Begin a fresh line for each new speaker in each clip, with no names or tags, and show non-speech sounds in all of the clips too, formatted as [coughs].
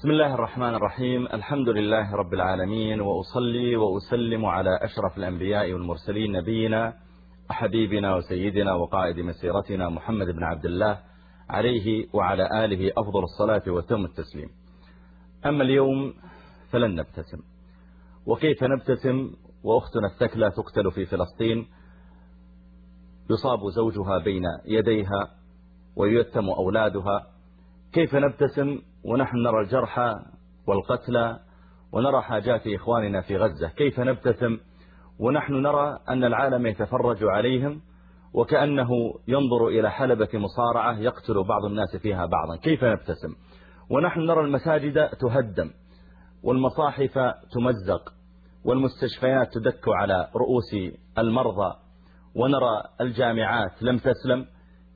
بسم الله الرحمن الرحيم الحمد لله رب العالمين وأصلي وأسلم على أشرف الأنبياء والمرسلين نبينا وحبيبنا وسيدنا وقائد مسيرتنا محمد بن عبد الله عليه وعلى آله أفضل الصلاة وتم التسليم أما اليوم فلن نبتسم وكيف نبتسم وأختنا الثكلى تقتل في فلسطين يصاب زوجها بين يديها ويتم أولادها كيف نبتسم ونحن نرى الجرحى والقتلى ونرى حاجات إخواننا في غزة. كيف نبتسم؟ ونحن نرى أن العالم يتفرج عليهم وكأنه ينظر إلى حلبة مصارعة يقتل بعض الناس فيها بعضا. كيف نبتسم؟ ونحن نرى المساجد تهدم والمصاحف تمزق والمستشفيات تدك على رؤوس المرضى ونرى الجامعات لم تسلم.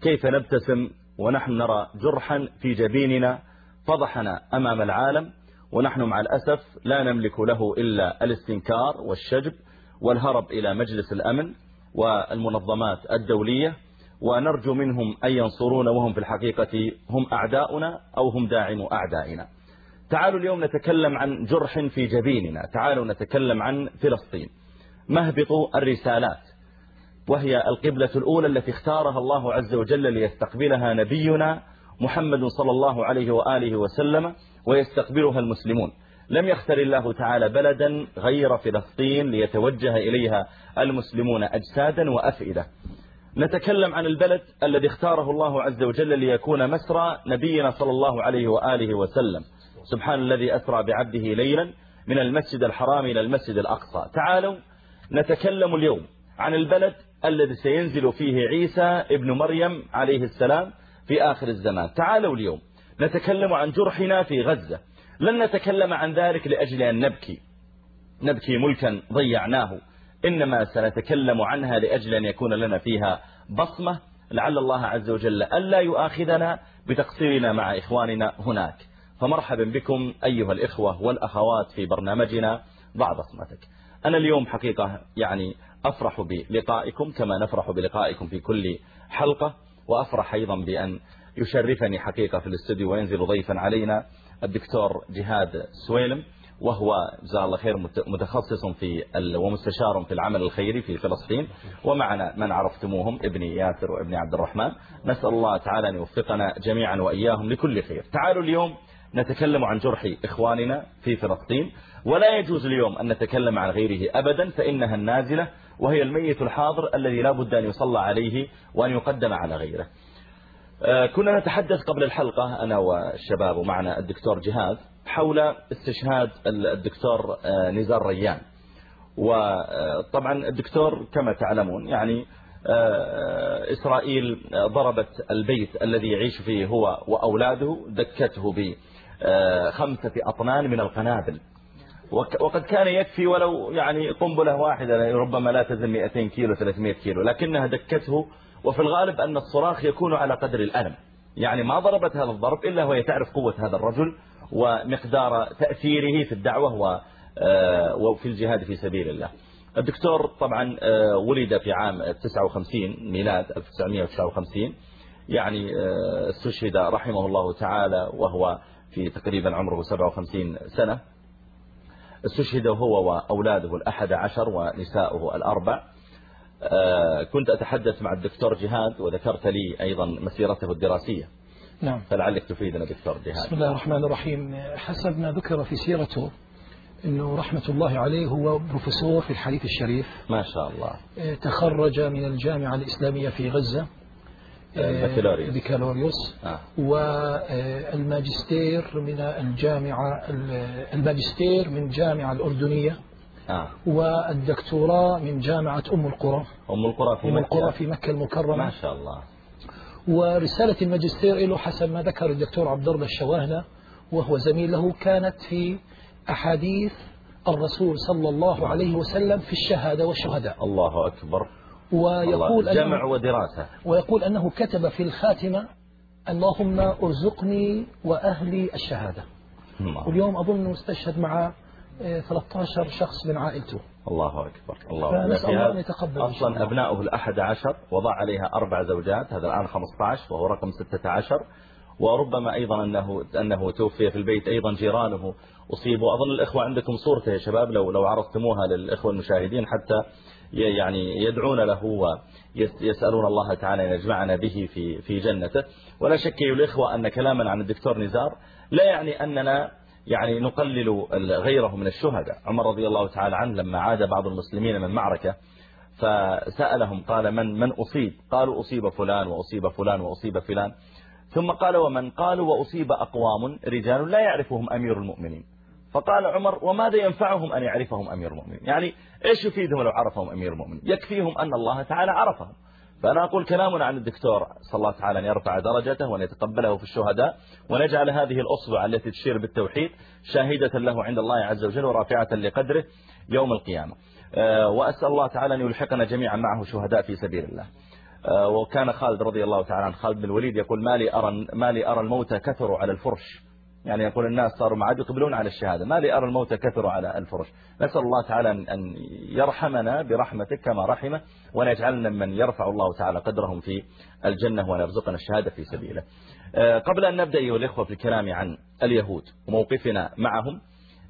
كيف نبتسم؟ ونحن نرى جرحا في جبيننا فضحنا أمام العالم ونحن مع الأسف لا نملك له إلا الاستنكار والشجب والهرب إلى مجلس الأمن والمنظمات الدولية ونرجو منهم أن ينصرونا وهم في الحقيقة هم أعداؤنا أو هم داعم أعدائنا. تعالوا اليوم نتكلم عن جرح في جبيننا. تعالوا نتكلم عن فلسطين. مهبط الرسالات. وهي القبلة الأولى التي اختارها الله عز وجل ليستقبلها نبينا محمد صلى الله عليه وآله وسلم ويستقبلها المسلمون. لم يختر الله تعالى بلدا غير فلسطين ليتوجه إليها المسلمون أجسادا وأفئدة. نتكلم عن البلد الذي اختاره الله عز وجل ليكون مسرى نبينا صلى الله عليه وآله وسلم. سبحان الذي أسرى بعبده ليلا من المسجد الحرام إلى المسجد الأقصى. تعالوا نتكلم اليوم عن البلد الذي سينزل فيه عيسى ابن مريم عليه السلام في آخر الزمان. تعالوا اليوم نتكلم عن جرحنا في غزة. لن نتكلم عن ذلك لأجل أن نبكي. نبكي ملكا ضيعناه. إنما سنتكلم عنها لأجل أن يكون لنا فيها بصمة. لعل الله عز وجل ألا يؤاخذنا بتقصيرنا مع إخواننا هناك. فمرحبا بكم أيها الإخوة والأخوات في برنامجنا ضع بصمتك. أنا اليوم حقيقة يعني أفرح بلقائكم كما نفرح بلقائكم في كل حلقة. وأفرح أيضا بأن يشرفني حقيقة في الاستوديو وينزل ضيفا علينا الدكتور جهاد سويلم وهو جزاه الله خير متخصص في ومستشار في العمل الخيري في فلسطين. ومعنا من عرفتموهم ابني ياسر وابني عبد الرحمن. نسأل الله تعالى أن يوفقنا جميعا وإياهم لكل خير. تعالوا اليوم نتكلم عن جرح إخواننا في فلسطين. ولا يجوز اليوم أن نتكلم عن غيره أبدا فإنها النازلة وهي الميت الحاضر الذي لا بد أن يصلى عليه وأن يقدم على غيره. كنا نتحدث قبل الحلقة أنا والشباب ومعنا الدكتور جهاد حول استشهاد الدكتور نزار ريان. وطبعا الدكتور كما تعلمون يعني إسرائيل ضربت البيت الذي يعيش فيه هو وأولاده دكته بخمسة أطنان من القنابل. وقد كان يكفي ولو يعني قنبلة واحدة ربما لا تزن 200 كيلو 300 كيلو لكنها دكته. وفي الغالب أن الصراخ يكون على قدر الألم. يعني ما ضربت هذا الضرب إلا وهي تعرف قوة هذا الرجل ومقدار تأثيره في الدعوة وفي الجهاد في سبيل الله. الدكتور طبعا ولد في عام 59 ميلاد 1959 يعني استشهد رحمه الله تعالى وهو في تقريبا عمره 57 سنة. استشهد هو وأولاده الأحد عشر ونساؤه الأربع. كنت أتحدث مع الدكتور جهاد وذكرت لي أيضا مسيرته الدراسية.
نعم.
فلعلك تفيدنا دكتور جهاد.
بسم الله الرحمن الرحيم. حسب ما ذكر في سيرته أنه رحمة الله عليه هو بروفيسور في الحديث الشريف.
ما شاء الله.
تخرج من الجامعة الإسلامية في غزة.
البكالوريوس.
بكالوريوس
آه.
والماجستير من الجامعة الماجستير من الجامعة الأردنية.
آه.
والدكتوراه من جامعة أم القرى.
أم القرى في
أم
مكة.
القرى في مكة المكرمة.
ما شاء الله.
ورسالة الماجستير له حسب ما ذكر الدكتور عبد الله الشواهنة وهو زميل له كانت في أحاديث الرسول صلى الله عليه وسلم في الشهادة والشهداء.
الله أكبر.
ويقول.
جمع ودراسة.
ويقول أنه كتب في الخاتمة اللهم ارزقني وأهلي الشهادة.
الله,
واليوم أظن استشهد مع آه، 13 شخص من عائلته.
الله أكبر الله
فنسأل
أكبر
الله أن يتقبل
أصلا
الله.
أبناؤه الأحد عشر وضع عليها أربع زوجات هذا الآن 15 وهو رقم 16 وربما أيضا أنه, أنه توفي في البيت أيضا جيرانه أصيبوا. أظن الإخوة عندكم صورته يا شباب لو, لو عرضتموها للإخوة المشاهدين حتى يعني يدعون له ويسألون الله تعالى أن يجمعنا به في في جنته. ولا شك أيها الإخوة أن كلاما عن الدكتور نزار لا يعني أننا يعني نقلل غيره من الشهداء. عمر رضي الله تعالى عنه لما عاد بعض المسلمين من معركة فسألهم قال من من أصيب؟ قالوا أصيب فلان وأصيب فلان وأصيب فلان. ثم قال ومن؟ قالوا وأصيب أقوام رجال لا يعرفهم أمير المؤمنين. فقال عمر وماذا ينفعهم أن يعرفهم أمير المؤمنين؟ يعني إيش يفيدهم لو عرفهم أمير المؤمنين؟ يكفيهم أن الله تعالى عرفهم. فأنا أقول كلامنا عن الدكتور صلى الله تعالى أن يرفع درجته وأن يتقبله في الشهداء ونجعل هذه الأصبع التي تشير بالتوحيد شاهدة له عند الله عز وجل ورافعة لقدره يوم القيامة. آه، وأسأل الله تعالى أن يلحقنا جميعا معه شهداء في سبيل الله. آه، وكان خالد رضي الله تعالى عن خالد بن الوليد يقول ما لي أرى, ما لي أرى الموتى كثروا على الفرش. يعني يقول الناس صاروا معاد يقبلون على الشهادة. ما لي أرى الموتى كثروا على الفرش. نسأل الله تعالى أن يرحمنا برحمتك كما رحمه وأن يجعلنا من يرفع الله تعالى قدرهم في الجنة وأن يرزقنا الشهادة في سبيله. آه، قبل أن نبدأ أيها الإخوة في الكلام عن اليهود وموقفنا معهم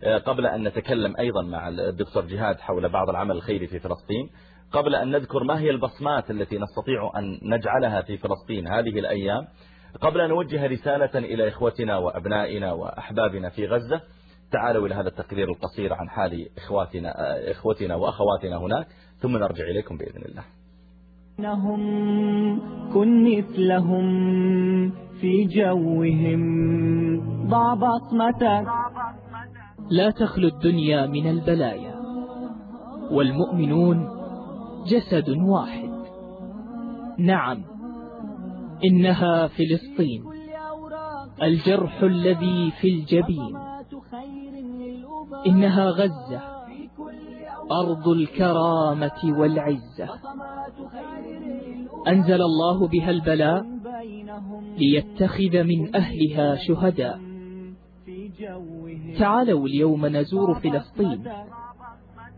آه، قبل أن نتكلم أيضا مع الدكتور جهاد حول بعض العمل الخيري في فلسطين قبل أن نذكر ما هي البصمات التي نستطيع أن نجعلها في فلسطين هذه الأيام قبل أن نوجه رسالة إلى إخوتنا وأبنائنا وأحبابنا في غزة تعالوا إلى هذا التقرير القصير عن حال إخواتنا, إخوتنا وأخواتنا هناك ثم نرجع إليكم بإذن الله.
إنهم كن مثلهم في جوهم. ضع بصمتك.
لا تخلو الدنيا من البلايا. والمؤمنون جسد واحد. نعم إنها فلسطين الجرح الذي في الجبين. إنها غزة. أرض الكرامة والعزة. أنزل الله بها البلاء ليتخذ من أهلها شهداء. تعالوا اليوم نزور فلسطين.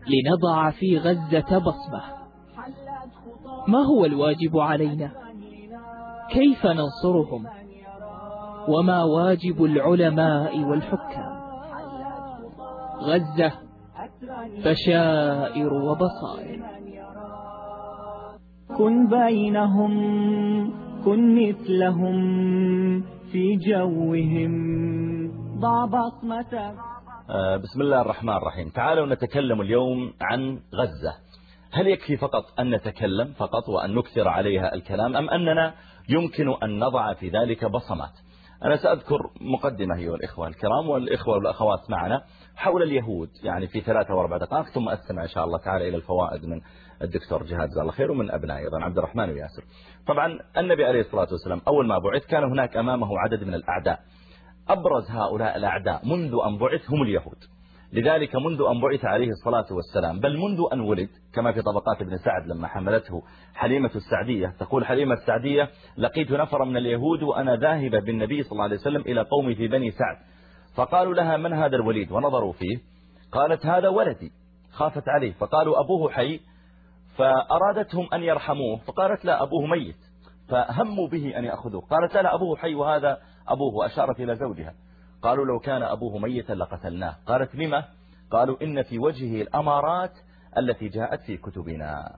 لنضع في غزة بصمة. ما هو الواجب علينا؟ كيف ننصرهم وما واجب العلماء والحكام؟ غزة بشائر وبصائر.
كن بينهم كن مثلهم في جوهم. ضع بصمتك.
آه، بسم الله الرحمن الرحيم. تعالوا نتكلم اليوم عن غزة. هل يكفي فقط أن نتكلم فقط وأن نكثر عليها الكلام أم أننا يمكن أن نضع في ذلك بصمات. أنا سأذكر مقدمة أيها الإخوة الكرام والإخوة والأخوات معنا حول اليهود يعني في ثلاثة واربع دقائق ثم أستمع إن شاء الله تعالى إلى الفوائد من الدكتور جهاد الله خير ومن أبنائي أيضا عبد الرحمن وياسر. طبعا النبي عليه الصلاة والسلام أول ما بعث كان هناك أمامه عدد من الأعداء. أبرز هؤلاء الأعداء منذ أن بعث هم اليهود. لذلك منذ أن بعث عليه الصلاة والسلام بل منذ أن ولد كما في طبقات ابن سعد لما حملته حليمة السعدية تقول حليمة السعدية لقيت نفرا من اليهود وأنا ذاهبة بالنبي صلى الله عليه وسلم إلى قومي في بني سعد. فقالوا لها من هذا الوليد؟ ونظروا فيه قالت هذا ولدي خافت عليه. فقالوا أبوه حي فأرادتهم أن يرحموه. فقالت لا أبوه ميت فهموا به أن يأخذوه. قالت لا أبوه حي وهذا أبوه وأشارت إلى زوجها. قالوا لو كان أبوه ميتا لقتلناه. قالت لما قالوا إن في وجهه الأمارات التي جاءت في كتبنا.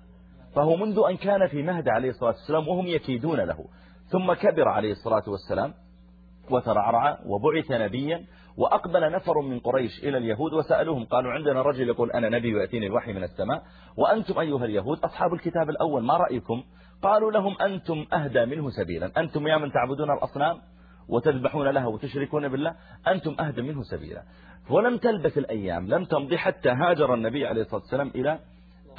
فهو منذ أن كان في مهد عليه الصلاة والسلام وهم يكيدون له. ثم كبر عليه الصلاة والسلام وترعرع وبعث نبيا وأقبل نفر من قريش إلى اليهود وسألوهم قالوا عندنا رجل يقول أنا نبي ويأتيني الوحي من السماء وأنتم أيها اليهود أصحاب الكتاب الأول ما رأيكم؟ قالوا لهم أنتم أهدى منه سبيلا. أنتم يا من تعبدون الأصنام؟ وتذبحون لها وتشركون بالله أنتم أهدى منه سبيلا. ولم تلبث الأيام لم تمضي حتى هاجر النبي عليه الصلاة والسلام إلى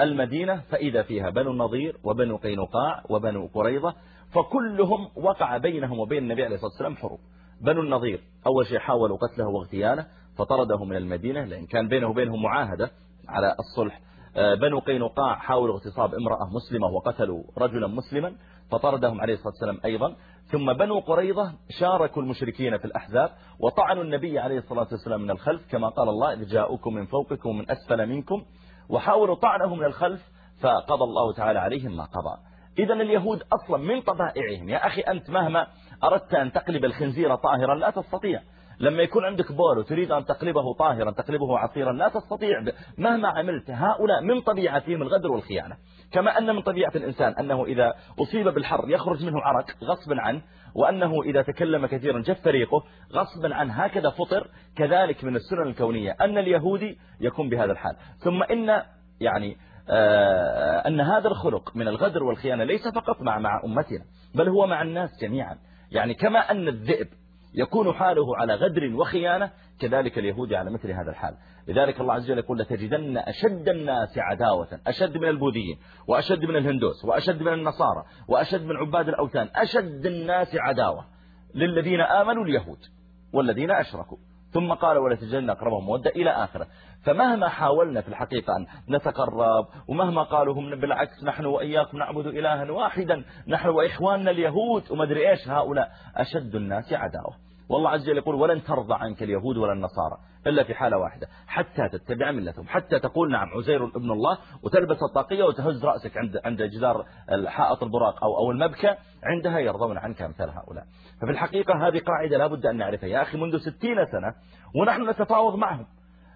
المدينة فإذا فيها بنو النضير وبنو قينقاع وبنو قريضة فكلهم وقع بينهم وبين النبي عليه الصلاة والسلام حروب. بنو النضير أول شيء حاولوا قتله واغتياله فطرده من المدينة لأن كان بينه وبينهم معاهدة على الصلح. بنو قينقاع حاولوا اغتصاب امرأة مسلمة وقتلوا رجلا مسلما فطردهم عليه الصلاة والسلام أيضا. ثم بنو قريظة شاركوا المشركين في الأحزاب وطعنوا النبي عليه الصلاة والسلام من الخلف كما قال الله إذ جاءوكم من فوقكم ومن أسفل منكم وحاولوا طعنه من الخلف فقضى الله تعالى عليهم ما قضى. إذا اليهود أصلا من طبائعهم يا أخي أنت مهما أردت أن تقلب الخنزير طاهرا لا تستطيع. لما يكون عندك بول وتريد أن تقلبه طاهرا تقلبه عصيرا لا تستطيع مهما عملت هؤلاء من طبيعتهم الغدر والخيانة. كما أن من طبيعة الإنسان أنه إذا أصيب بالحر يخرج منه عرق غصبا عنه وأنه إذا تكلم كثيرا جف ريقه غصبا عنه هكذا فطر كذلك من السنن الكونية أن اليهودي يكون بهذا الحال. ثم إن يعني آه أن هذا الخلق من الغدر والخيانة ليس فقط مع مع أمتنا بل هو مع الناس جميعا. يعني كما أن الذئب يكون حاله على غدر وخيانة كذلك اليهود على مثل هذا الحال. لذلك الله عز وجل يقول لتجدن أشد الناس عداوة أشد من البوذيين وأشد من الهندوس وأشد من النصارى وأشد من عباد الأوثان أشد الناس عداوة للذين آمنوا اليهود والذين أشركوا. ثم قال ولا تجدن أقربهم مودة إلى آخرة. فمهما حاولنا في الحقيقة أن نتقرب ومهما قالوا هم بالعكس نحن وإياكم نعبد إلها واحدا نحن وإخواننا اليهود ومدري إيش هؤلاء أشد الناس عداوة. والله عز وجل يقول ولن ترضى عنك اليهود ولا النصارى إلا في حالة واحدة حتى تتبع ملتهم حتى تقول نعم عزير ابن الله وتلبس الطاقية وتهز رأسك عند عند جدار حائط البراق أو أو المبكى عندها يرضون عنك أمثال هؤلاء. ففي الحقيقة هذه قاعدة لابد أن نعرفها يا أخي منذ ستين سنة ونحن نتفاوض معهم.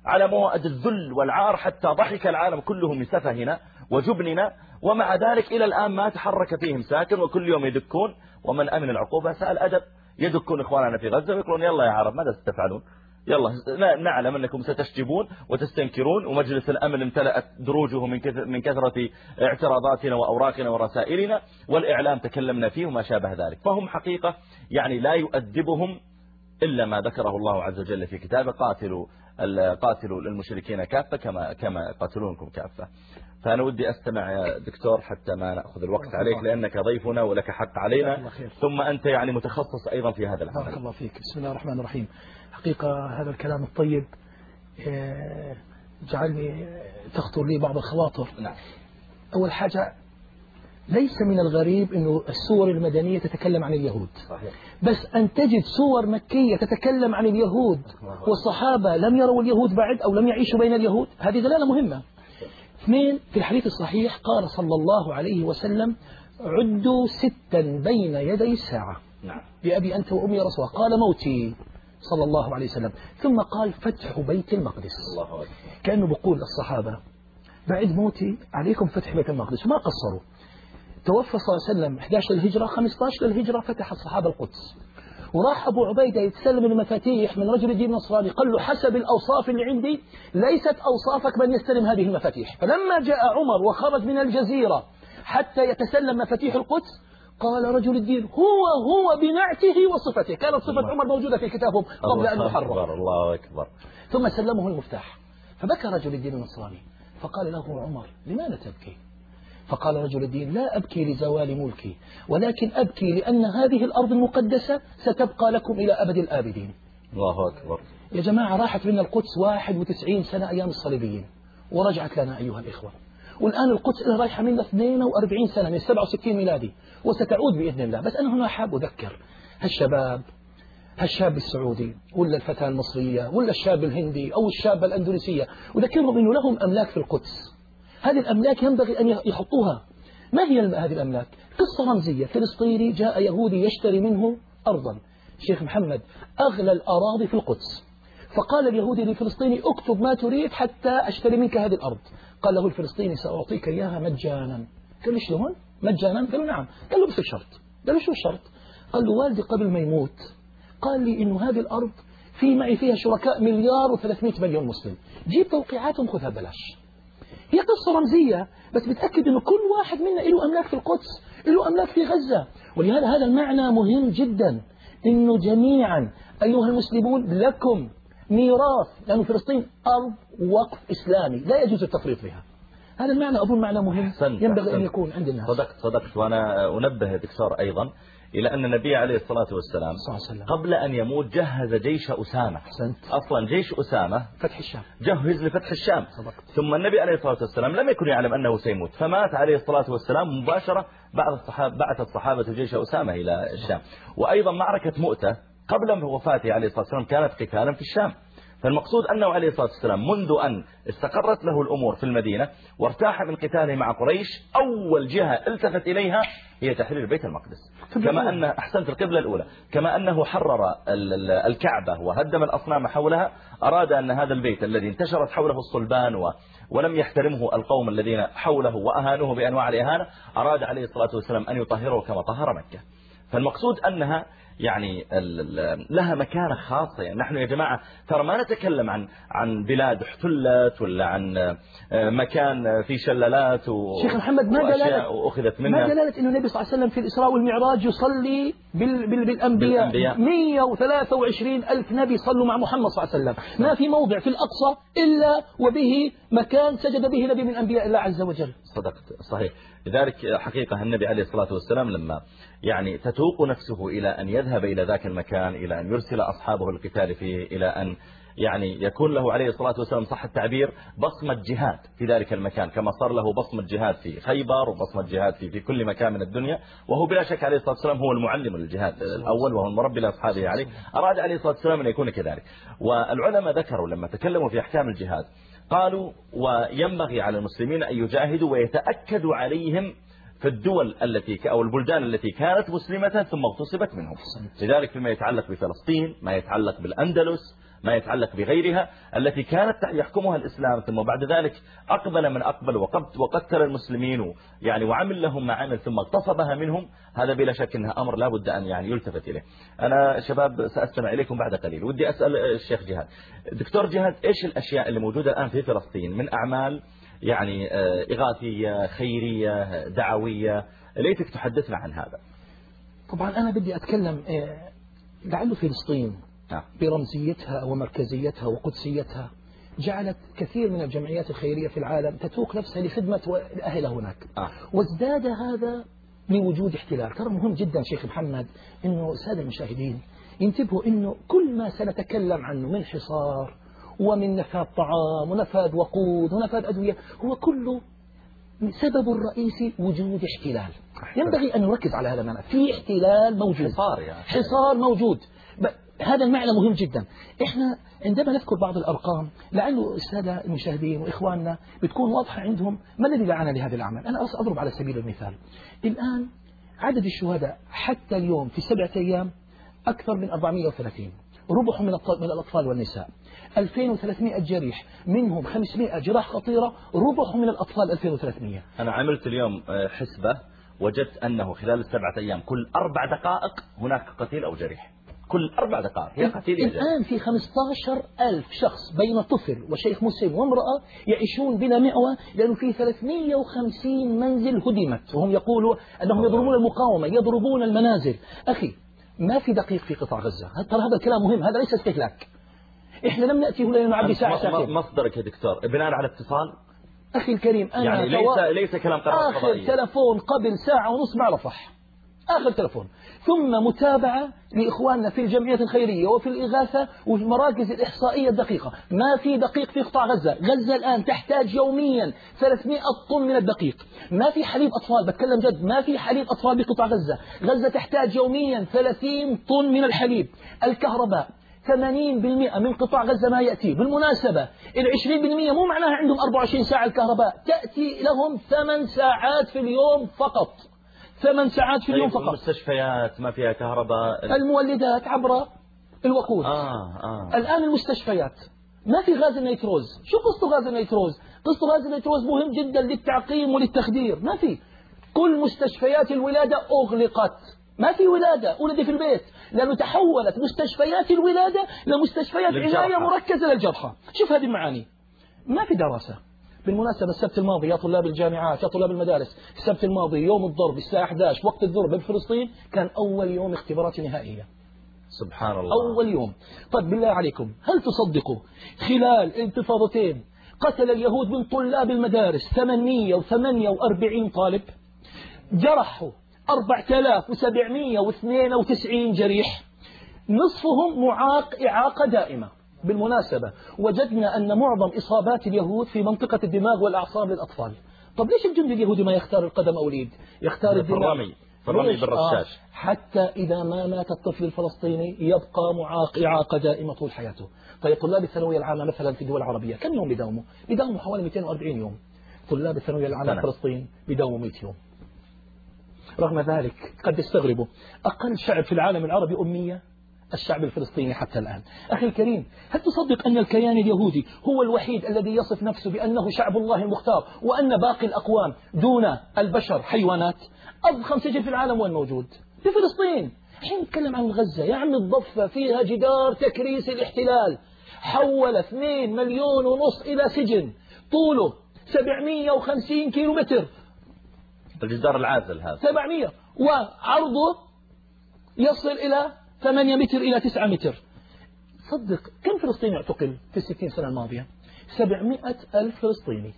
على موائد الذل والعار حتى ضحك العالم كله من سفهنا وجبننا ومع ذلك إلى الآن ما تحرك فيهم ساكن وكل يوم يدكون. ومن أمن العقوبة سأل أدب. يدكون إخواننا في غزة ويقولون يلا يا عرب ماذا ستفعلون؟ يلا نعلم أنكم ستشجبون وتستنكرون ومجلس الأمن امتلأت دروجه من كثرة اعتراضاتنا وأوراقنا ورسائلنا والإعلام تكلمنا فيه وما شابه ذلك. فهم حقيقة يعني لا يؤدبهم إلا ما ذكره الله عز وجل في كتابه قاتلوا قاتلوا المشركين كافة كما كما قاتلونكم كافة. فأنا ودي أستمع يا دكتور حتى ما نأخذ الوقت عليك لأنك ضيفنا ولك حق علينا. ثم أنت يعني متخصص أيضا في هذا العمل.
بارك الله فيك. بسم الله الرحمن الرحيم. حقيقة هذا الكلام الطيب آه، جعلني تخطر لي بعض الخواطر.
نعم.
أول حاجة ليس من الغريب أنه السور المدنية تتكلم عن اليهود.
صحيح.
بس أن تجد سور مكية تتكلم عن اليهود والصحابة لم يروا اليهود بعد أو لم يعيشوا بين اليهود هذه دلالة مهمة. اثنين في الحديث الصحيح قال صلى الله عليه وسلم عدوا ستا بين يدي الساعة.
نعم.
بأبي أنت وأمي رسول قال موتي صلى الله عليه وسلم. ثم قال فتح بيت المقدس.
الله أكبر.
كأنه بقول للصحابة بعد موتي عليكم فتح بيت المقدس. ما قصروا. توفى صلى الله عليه وسلم 11 للهجرة 15 للهجرة فتح الصحابة القدس. وراح أبو عبيدة يتسلم المفاتيح من رجل الدين النصراني قال له حسب الأوصاف اللي عندي ليست أوصافك من يستلم هذه المفاتيح. فلما جاء عمر وخرج من الجزيرة حتى يتسلم مفاتيح القدس قال رجل الدين هو هو بنعته وصفته. كانت صفة عمر موجودة في كتابهم قبل أن يحرر
الله أكبر.
ثم سلمه المفتاح. فبكى رجل الدين النصراني فقال له عمر لماذا تبكي؟ فقال رجل الدين لا أبكي لزوال ملكي ولكن أبكي لأن هذه الأرض المقدسة ستبقى لكم إلى أبد الآبدين.
الله أكبر.
يا جماعة راحت منا القدس 91 سنة أيام الصليبيين ورجعت لنا أيها الإخوة. والآن القدس رايحة منا 42 سنة من 67 ميلادي وستعود بإذن الله. بس أنا هنا حاب أذكر هالشباب هالشاب السعودي ولا الفتاة المصرية ولا الشاب الهندي أو الشابة الأندونيسية أذكرهم أنه لهم أملاك في القدس. هذه الأملاك ينبغي أن يحطوها. ما هي هذه الأملاك؟ قصة رمزية. فلسطيني جاء يهودي يشتري منه أرضا. شيخ محمد أغلى الأراضي في القدس. فقال اليهودي للفلسطيني اكتب ما تريد حتى أشتري منك هذه الأرض. قال له الفلسطيني سأعطيك إياها مجانا. قال له شلون؟ مجانا؟ قال له نعم. قال له بس الشرط قال له شو الشرط؟ قال له والدي قبل ما يموت قال لي إنه هذه الأرض في معي فيها شركاء مليار و300 مليون مسلم. جيب توقيعاتهم خذها ببلاش. هي قصة رمزية بس بتأكد أنه كل واحد منا له أملاك في القدس له أملاك في غزة. ولهذا هذا المعنى مهم جدا أنه جميعا أيها المسلمون لكم ميراث لأن فلسطين أرض وقف إسلامي لا يجوز التفريط بها. هذا المعنى أظن معنى مهم
أحسنت
ينبغي
أحسنت.
أن يكون عند الناس
صدقت صدقت وأنا أنبه دكتور أيضا. إلى أن النبي عليه الصلاة والسلام. قبل أن يموت جهز جيش أسامة. أصلا جيش أسامة
فتح الشام
جهز لفتح الشام. ثم النبي عليه الصلاة والسلام لم يكن يعلم أنه سيموت فمات عليه الصلاة والسلام مباشرة بعد الصحابة بعث الصحابة جيش أسامة إلى الشام وأيضا معركة مؤتة قبل وفاته عليه الصلاة والسلام كانت قتالا في الشام فالمقصود أنه عليه الصلاة والسلام منذ أن استقرت له الأمور في المدينة وارتاح من قتاله مع قريش أول جهة التفت إليها هي تحرير بيت المقدس. كما أن أحسنت القبلة الأولى كما أنه حرر الكعبة وهدم الأصنام حولها أراد أن هذا البيت الذي انتشرت حوله الصلبان و ولم يحترمه القوم الذين حوله وأهانوه بأنواع الإهانة أراد عليه الصلاة والسلام أن يطهره كما طهر مكة. فالمقصود أنها يعني لها مكانة خاصة. يعني نحن يا جماعة ترى ما نتكلم عن عن بلاد احتلت ولا عن آه، مكان في شلالات
شيخ محمد ما دلالة
وأخذت منها.
ما دلالة أن النبي صلى الله عليه وسلم في الإسراء والمعراج يصلي بال بال بالأنبياء, بالأنبياء. 123 ألف نبي صلوا مع محمد صلى الله عليه وسلم. ما في موضع في الأقصى إلا وبه مكان سجد به نبي من أنبياء الله عز وجل.
صدقت. صحيح. لذلك حقيقة النبي عليه الصلاة والسلام لما يعني تتوق نفسه إلى أن يذهب إلى ذاك المكان إلى أن يرسل أصحابه القتال فيه إلى أن يعني يكون له عليه الصلاة والسلام صح التعبير بصمة جهاد في ذلك المكان كما صار له بصمة جهاد في خيبر وبصمة جهاد في, في كل مكان من الدنيا وهو بلا شك عليه الصلاة والسلام هو المعلم للجهاد الأول وهو المربي لأصحابه عليه. أراد عليه الصلاة والسلام أن يكون كذلك. والعلماء ذكروا لما تكلموا في أحكام الجهاد قالوا وينبغي على المسلمين أن يجاهدوا ويتأكدوا عليهم في الدول التي أو البلدان التي كانت مسلمة ثم اغتصبت منهم لذلك فيما يتعلق بفلسطين ما يتعلق بالأندلس ما يتعلق بغيرها التي كانت يحكمها الإسلام. ثم بعد ذلك أقبل من أقبل وقتل المسلمين يعني وعمل لهم ما عمل ثم اغتصبها منهم. هذا بلا شك أنها أمر لا بد أن يعني يلتفت إليه. أنا شباب سأستمع إليكم بعد قليل. ودي أسأل الشيخ جهاد. دكتور جهاد إيش الأشياء اللي موجودة الآن في فلسطين؟ من أعمال يعني آه، إغاثية خيرية دعوية ليتك تحدثنا عن هذا؟
طبعا أنا بدي أتكلم آه، لعله فلسطين. برمزيتها ومركزيتها وقدسيتها. جعلت كثير من الجمعيات الخيرية في العالم تتوق نفسها لخدمة أهلها هناك. آه. وازداد هذا لوجود احتلال. ترى مهم جدا شيخ محمد أنه السادة المشاهدين ينتبهوا أنه كل ما سنتكلم عنه من حصار ومن نفاذ طعام ونفاذ وقود ونفاذ أدوية هو كله سبب الرئيسي وجود احتلال. ينبغي أن نركز على هذا المعنى. في احتلال موجود.
حصار يعني.
حصار موجود. هذا المعنى مهم جدا. إحنا عندما نذكر بعض الأرقام لعله السادة المشاهدين وإخواننا بتكون واضحة عندهم ما الذي دعانا لهذا العمل. أنا أضرب على سبيل المثال. الآن عدد الشهداء حتى اليوم في سبعة أيام أكثر من 430 ربح من من الأطفال والنساء. 2300 جريح. منهم 500 جراح خطيرة. ربح من الأطفال 2300
أنا عملت اليوم آه، حسبة وجدت أنه خلال السبعة أيام كل أربع دقائق هناك قتيل أو جريح. كل أربع دقائق. هي قتيل
الآن في 15 ألف شخص بين طفل وشيخ مسلم وامرأة يعيشون بلا مأوى لأنه في 350 منزل هدمت. وهم يقولوا أنهم يضربون المقاومة يضربون المنازل. أخي ما في دقيق في قطاع غزة. ترى هذا الكلام مهم؟ هذا ليس استهلاك. إحنا لم نأتي هنا لنعبي ساعة ساعتين
مصدرك يا دكتور. بناء على اتصال؟
أخي الكريم أنا
يعني ليس, ليس كلام قناة
آخر تلفون قبل ساعة ونص مع رفح آخر تلفون. ثم متابعة لإخواننا في الجمعيات الخيرية وفي الإغاثة وفي المراكز الإحصائية الدقيقة. ما في دقيق في قطاع غزة. غزة الآن تحتاج يوميا 300 طن من الدقيق. ما في حليب أطفال بتكلم جد ما في حليب أطفال بقطاع غزة. غزة تحتاج يوميا 30 طن من الحليب. الكهرباء 80% من قطاع غزة ما يأتي. بالمناسبة ال 20% مو معناها عندهم 24 ساعة الكهرباء. تأتي لهم 8 ساعات في اليوم فقط. ثمان ساعات في اليوم طيب، فقط.
المستشفيات ما فيها كهرباء؟
المولدات عبر الوقود.
آه آه.
الآن المستشفيات. ما في غاز النيتروز. شو قصة غاز النيتروز؟ قصة غاز النيتروز مهم جدا للتعقيم وللتخدير. ما في. كل مستشفيات الولادة أغلقت. ما في ولادة ولد في البيت. لأنه تحولت مستشفيات الولادة لمستشفيات عناية مركزة للجرحى. شوف هذه المعاني. ما في دراسة. بالمناسبة السبت الماضي يا طلاب الجامعات يا طلاب المدارس السبت الماضي يوم الضرب الساعة 11 وقت الضرب بفلسطين كان أول يوم اختبارات نهائية.
سبحان الله.
أول يوم. طيب بالله عليكم هل تصدقوا خلال انتفاضتين قتل اليهود من طلاب المدارس 848 طالب جرحوا 4792 جريح نصفهم معاق إعاقة دائمة. بالمناسبة وجدنا أن معظم إصابات اليهود في منطقة الدماغ والأعصاب للأطفال طب ليش الجندي اليهودي ما يختار القدم أو اليد يختار الدماغ
الرمي
ليش؟
بالرشاش.
آه حتى إذا ما مات الطفل الفلسطيني يبقى معاق إعاقة دائمة طول حياته طيب طلاب الثانوية العامة مثلا في الدول العربية كم يوم بداوموا؟ بداوموا حوالي 240 يوم طلاب الثانوية العامة. في فلسطين بداوموا 100 يوم رغم ذلك قد تستغربوا أقل شعب في العالم العربي أمية الشعب الفلسطيني حتى الآن. أخي الكريم هل تصدق أن الكيان اليهودي هو الوحيد الذي يصف نفسه بأنه شعب الله المختار وأن باقي الأقوام دون البشر حيوانات؟ أضخم سجن في العالم وين موجود؟ في فلسطين. حين نتكلم عن غزة. يا عم الضفة فيها جدار تكريس الاحتلال. حول 2 مليون ونص إلى سجن. طوله 750 كيلو متر
الجدار العازل هذا.
700 وعرضه يصل إلى 8 متر إلى 9 متر. صدق كم فلسطيني اعتقل في الستين سنة الماضية؟ 700 ألف فلسطيني.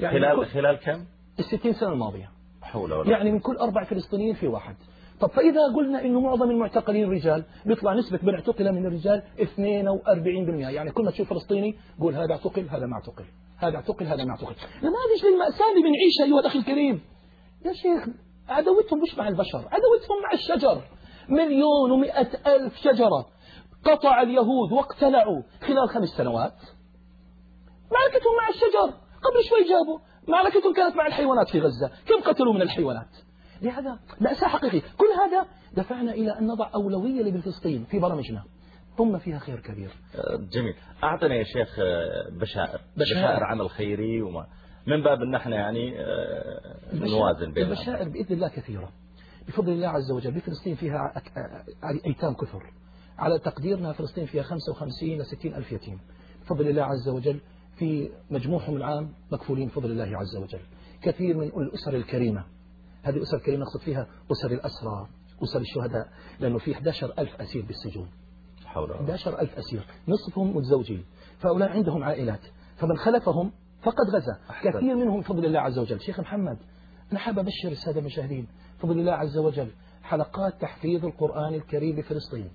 يعني
خلال
كل-
خلال كم؟
الستين سنة الماضية.
حول ولا
يعني من كل أربع فلسطينيين في واحد. طب فإذا قلنا إنه معظم المعتقلين رجال بيطلع نسبة من اعتقل من الرجال 42% يعني كل ما تشوف فلسطيني قول هذا اعتقل هذا ما اعتقل. هذا اعتقل هذا ما اعتقل. نماذج للمأساة اللي بنعيشها أيها الأخي الكريم. يا شيخ عدوتهم مش مع البشر عدوتهم مع الشجر. مليون ومئة ألف شجرة. قطع اليهود واقتلعوا خلال خمس سنوات. معركتهم مع الشجر. قبل شوي جابوا. معركتهم كانت مع الحيوانات في غزة. كم قتلوا من الحيوانات؟ لهذا مأساة حقيقية كل هذا دفعنا إلى أن نضع أولوية لفلسطين في برامجنا. ثم فيها خير كبير.
آه، جميل. أعطنا يا شيخ آه، بشائر.
بشائر.
بشائر عمل خيري وما. من باب أن إحنا يعني آه، نوازن بين
البشائر بإذن الله كثيرة. بفضل الله عز وجل بفلسطين فيها أيتام كثر. على تقديرنا فلسطين فيها 55 إلى 60 ألف يتيم. بفضل الله عز وجل في مجموعهم العام مكفولين بفضل الله عز وجل. كثير من الأسر الكريمة. هذه الأسر الكريمة نقصد فيها أسر الأسرى أسر الشهداء لأنه في 11 ألف أسير بالسجون.
حول ولا
11 ألف أسير نصفهم متزوجين. فهؤلاء عندهم عائلات. فمن خلفهم فقد غزا. كثير منهم بفضل الله عز وجل. شيخ محمد أنا حاب أبشر السادة المشاهدين بفضل الله عز وجل حلقات تحفيظ القرآن الكريم بفلسطين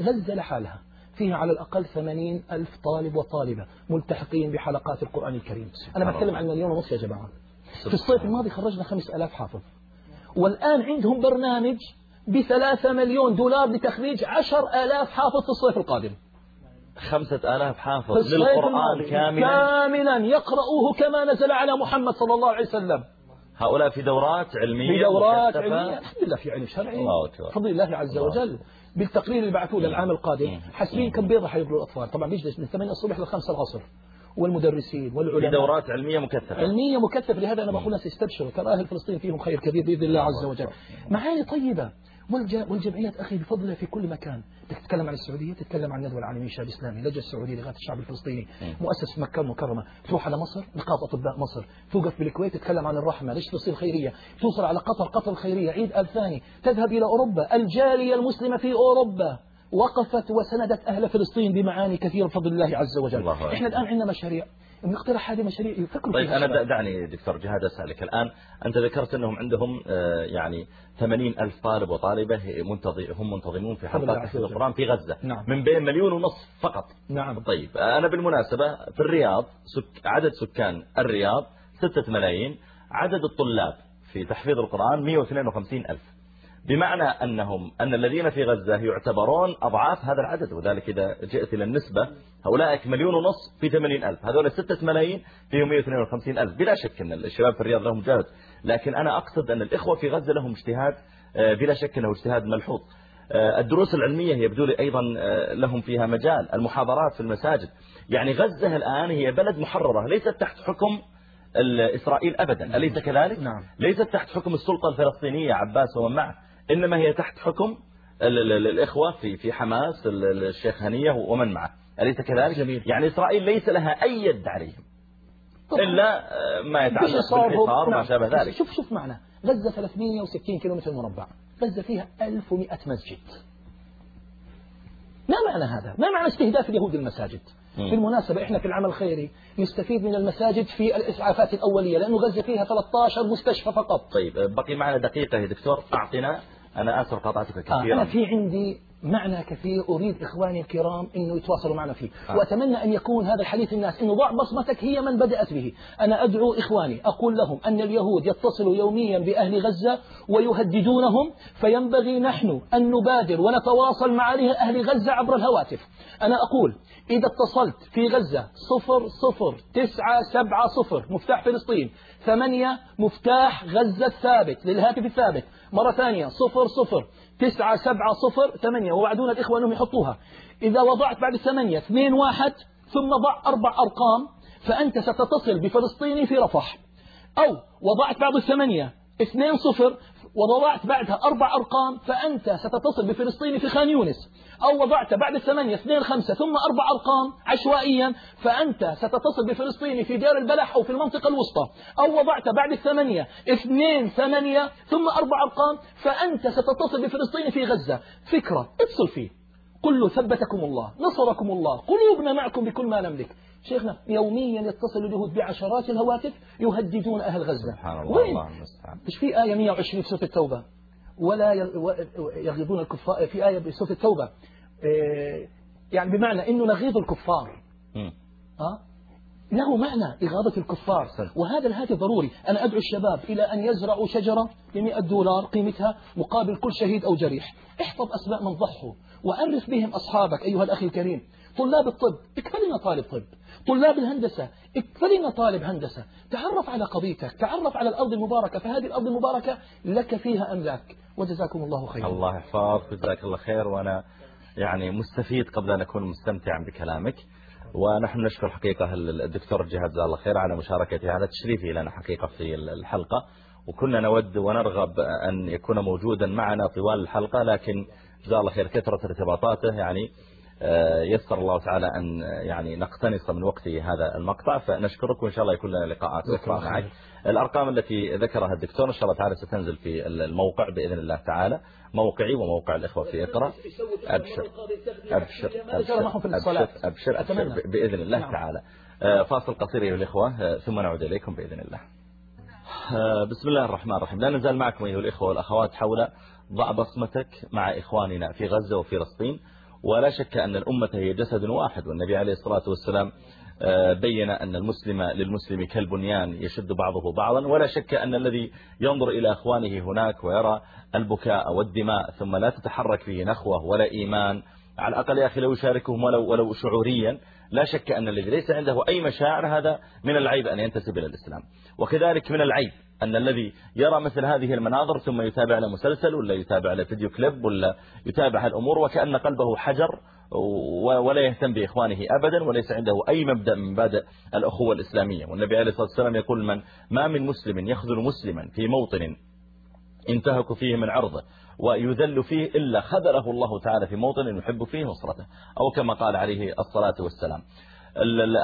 غزة لحالها فيها على الأقل 80 ألف طالب وطالبة ملتحقين بحلقات القرآن الكريم. أنا بتكلم عن مليون ونص يا جماعة. في الصيف الماضي خرجنا 5000 حافظ. والآن عندهم برنامج بثلاثة مليون دولار لتخريج عشر آلاف حافظ في الصيف القادم.
خمسة آلاف حافظ للقرآن. كاملا.
كاملا يقرؤوه كما نزل على محمد صلى الله عليه وسلم.
هؤلاء في دورات علمية
بدورات
مكثفة.
علمية. الحمد لله في علم شرعي. بفضل الله عز وجل بالتقرير اللي بعثوه للعام القادم. حاسبين كم بيضة حيقروا الأطفال. طبعا بيجلس من 8 الصبح ل 5 العصر. والمدرسين
في
والعلماء
دورات علمية مكثفة.
علمية مكثفة. لهذا أنا بقول الناس استبشروا. ترى أهل فلسطين فيهم خير كبير بإذن الله عز وجل. معاني طيبة. والجمعيات أخي بفضل الله في كل مكان. تتكلم عن السعودية تتكلم عن الندوة العالمية للشباب الإسلامي اللجنة السعودية لغاية الشعب الفلسطيني. مؤسس في مكة المكرمة. تروح على مصر نقابة أطباء مصر. توقف بالكويت تتكلم عن الرحمة. ليش فلسطين خيرية؟ توصل على قطر قطر الخيرية عيد آل ثاني. تذهب إلى أوروبا. الجالية المسلمة في أوروبا. وقفت وسندت أهل فلسطين بمعاني كثيرة بفضل الله عز وجل.
الله.
إحنا الآن عندنا مشاريع. نقترح هذه مشاريع يفكروا
طيب أنا دعني دكتور جهاد أسألك الآن. أنت ذكرت أنهم عندهم آه، يعني 80 ألف طالب وطالبة هم منتظمون في حلقات تحفيظ. القرآن في غزة.
نعم.
من بين مليون ونصف فقط.
نعم.
طيب أنا بالمناسبة في الرياض سك عدد سكان الرياض ستة ملايين عدد الطلاب في تحفيظ القرآن 152 ألف. بمعنى أنهم أن الذين في غزة يعتبرون أضعاف هذا العدد وذلك إذا جئت إلى النسبة هؤلاء مليون ونص في 80 ألف. هذول ستة ملايين فيهم 152 ألف. بلا شك أن الشباب في الرياض لهم جهد لكن أنا أقصد أن الإخوة في غزة لهم اجتهاد آه، بلا شك أنه اجتهاد ملحوظ. آه، الدروس العلمية يبدو لي أيضا آه، لهم فيها مجال. المحاضرات في المساجد. يعني غزة الآن هي بلد محررة ليست تحت حكم إسرائيل أبدا. أليس كذلك؟
نعم.
ليست تحت حكم السلطة الفلسطينية عباس ومن معه. إنما هي تحت حكم ال- ال- ال- الإخوة في في حماس ال- ال- الشيخ هنية ومن معه أليس كذلك؟
جميل.
يعني إسرائيل ليس لها أي يد عليهم
طبعاً.
إلا آه، ما يتعلق. بالحصار وما
نعم.
شابه ذلك
شوف شوف معنا غزة 360 كيلومتر مربع غزة فيها 1100 مسجد ما معنى هذا؟ ما معنى استهداف اليهود المساجد؟ بالمناسبة إحنا في العمل الخيري نستفيد من المساجد في الإسعافات الأولية لأنه غزة فيها 13 مستشفى فقط
طيب آه، بقي معنا دقيقة يا دكتور أعطنا أنا آسف قطعتك
آه
كثيرا.
أنا في عندي معنى كثير أريد إخواني الكرام أنه يتواصلوا معنا فيه.
آه.
وأتمنى أن يكون هذا الحديث الناس أنه ضع بصمتك هي من بدأت به. أنا أدعو إخواني أقول لهم أن اليهود يتصلوا يوميا بأهل غزة ويهددونهم فينبغي نحن أن نبادر ونتواصل مع أهل غزة عبر الهواتف. أنا أقول إذا اتصلت في غزة صفر صفر تسعة سبعة صفر مفتاح فلسطين ثمانية مفتاح غزة الثابت للهاتف الثابت. مرة ثانية صفر صفر تسعة سبعة صفر ثمانية ووعدونا الإخوة أنهم يحطوها. إذا وضعت بعد الثمانية اثنين واحد ثم ضع أربع أرقام فأنت ستتصل بفلسطيني في رفح. أو وضعت بعد الثمانية اثنين صفر ووضعت بعدها أربع أرقام فأنت ستتصل بفلسطيني في خان يونس. أو وضعت بعد الثمانية اثنين خمسة ثم أربع أرقام عشوائيا فأنت ستتصل بفلسطيني في دير البلح أو في المنطقة الوسطى. أو وضعت بعد الثمانية اثنين ثمانية ثم أربع أرقام فأنت ستتصل بفلسطيني في غزة. فكرة اتصل فيه. قل له ثبتكم الله نصركم الله قلوبنا معكم بكل ما نملك. شيخنا يوميا يتصل اليهود بعشرات الهواتف يهددون أهل غزة.
سبحان الله
وين؟ مش في آية 120 في سورة التوبة؟ ولا يغيظون الكفار في آية بسورة التوبة. إيه، يعني بمعنى أنه نغيظ الكفار. ها له معنى إغاظة الكفار. وهذا الهاتف ضروري. أنا أدعو الشباب إلى أن يزرعوا شجرة ب 100 دولار قيمتها مقابل كل شهيد أو جريح. احفظ أسماء من ضحوا وعرف بهم أصحابك أيها الأخي الكريم. طلاب الطب اكفلنا طالب طب. طلاب الهندسة اكفلنا طالب هندسة. تعرف على قضيتك. تعرف على الأرض المباركة. فهذه الأرض المباركة لك فيها أملاك وجزاكم الله خيرا.
الله يحفظك. جزاك الله خير. وأنا يعني مستفيد قبل أن أكون مستمتعا بكلامك. ونحن نشكر حقيقة الدكتور جهاد جزاه الله خير على مشاركته على تشريفه لنا حقيقة في الحلقة. وكنا نود ونرغب أن يكون موجودا معنا طوال الحلقة لكن جزاه الله خير كثرة ارتباطاته. يعني يسر الله تعالى أن يعني نقتنص من وقته هذا المقطع فنشكرك وإن شاء الله يكون لنا لقاءات أخرى معك. الأرقام التي ذكرها الدكتور إن شاء الله تعالى ستنزل في الموقع بإذن الله تعالى. موقعي وموقع الإخوة في إقرأ. أبشر. أبشر. أبشر. أبشر, أبشر. بإذن الله
نعم.
تعالى. آه، فاصل قصير أيها الإخوة. آه، ثم نعود إليكم بإذن الله. آه، بسم الله الرحمن الرحيم. لا نزال معكم أيها الإخوة والأخوات حول ضع بصمتك مع إخواننا في غزة وفي فلسطين. ولا شك أن الأمة هي جسد واحد والنبي عليه الصلاة والسلام آه، بين أن المسلم للمسلم كالبنيان يشد بعضه بعضا ولا شك أن الذي ينظر إلى أخوانه هناك ويرى البكاء والدماء ثم لا تتحرك فيه نخوة ولا إيمان. على الأقل يا أخي لو يشاركهم ولو, ولو شعوريا لا شك أن الذي ليس عنده أي مشاعر هذا من العيب أن ينتسب إلى الإسلام. وكذلك من العيب أن الذي يرى مثل هذه المناظر ثم يتابع له مسلسل ولا يتابع له فيديو كليب ولا يتابع الأمور وكأن قلبه حجر ولا يهتم بإخوانه أبدا وليس عنده أي مبدأ من مبادئ الأخوة الإسلامية. والنبي عليه الصلاة والسلام يقول من ما من مسلم يخذل مسلما في موطن انتهك فيه من عرضه. ويذل فيه إلا خذله الله تعالى في موطن يحب فيه نصرته. أو كما قال عليه الصلاة والسلام.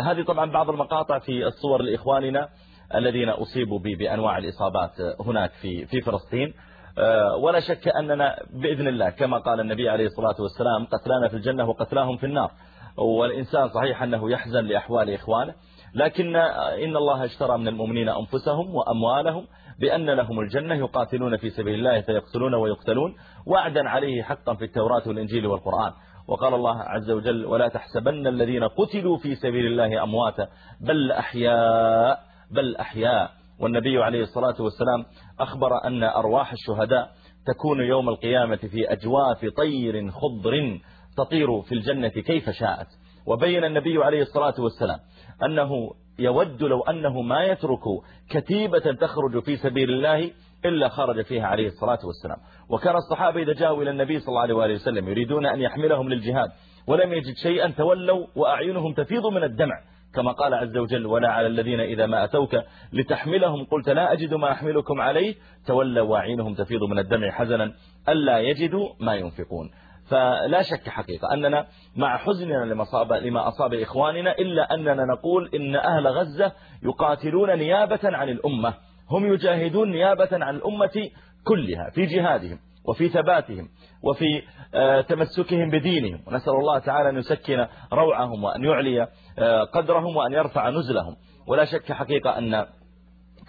هذه طبعا بعض المقاطع في الصور لإخواننا الذين أصيبوا بأنواع الإصابات هناك في في فلسطين. آه، ولا شك أننا بإذن الله كما قال النبي عليه الصلاة والسلام قتلانا في الجنة وقتلاهم في النار. والإنسان صحيح أنه يحزن لأحوال إخوانه. لكن إن الله اشترى من المؤمنين أنفسهم وأموالهم بأن لهم الجنة يقاتلون في سبيل الله فيقتلون ويقتلون وعدا عليه حقا في التوراة والإنجيل والقرآن. وقال الله عز وجل ولا تحسبن الذين قتلوا في سبيل الله أمواتا بل أحياء بل أحياء. والنبي عليه الصلاة والسلام أخبر أن أرواح الشهداء تكون يوم القيامة في أجواف طير خضر تطير في الجنة كيف شاءت. وبين النبي عليه الصلاة والسلام أنه يود لو أنه ما يترك كتيبة تخرج في سبيل الله إلا خرج فيها عليه الصلاة والسلام. وكان الصحابة إذا جاءوا إلى النبي صلى الله عليه وسلم يريدون أن يحملهم للجهاد ولم يجد شيئا تولوا وأعينهم تفيض من الدمع. كما قال عز وجل ولا على الذين إذا ما أتوك لتحملهم قلت لا أجد ما أحملكم عليه. تولوا وعينهم تفيض من الدمع حزنا ألا يجدوا ما ينفقون. فلا شك حقيقة أننا مع حزننا لما أصاب, لما أصاب إخواننا إلا أننا نقول إن أهل غزة يقاتلون نيابة عن الأمة. هم يجاهدون نيابة عن الأمة كلها في جهادهم وفي ثباتهم وفي آه، تمسكهم بدينهم. ونسأل الله تعالى أن يسكن روعهم وأن يعلي آه، قدرهم وأن يرفع نزلهم. ولا شك حقيقة أن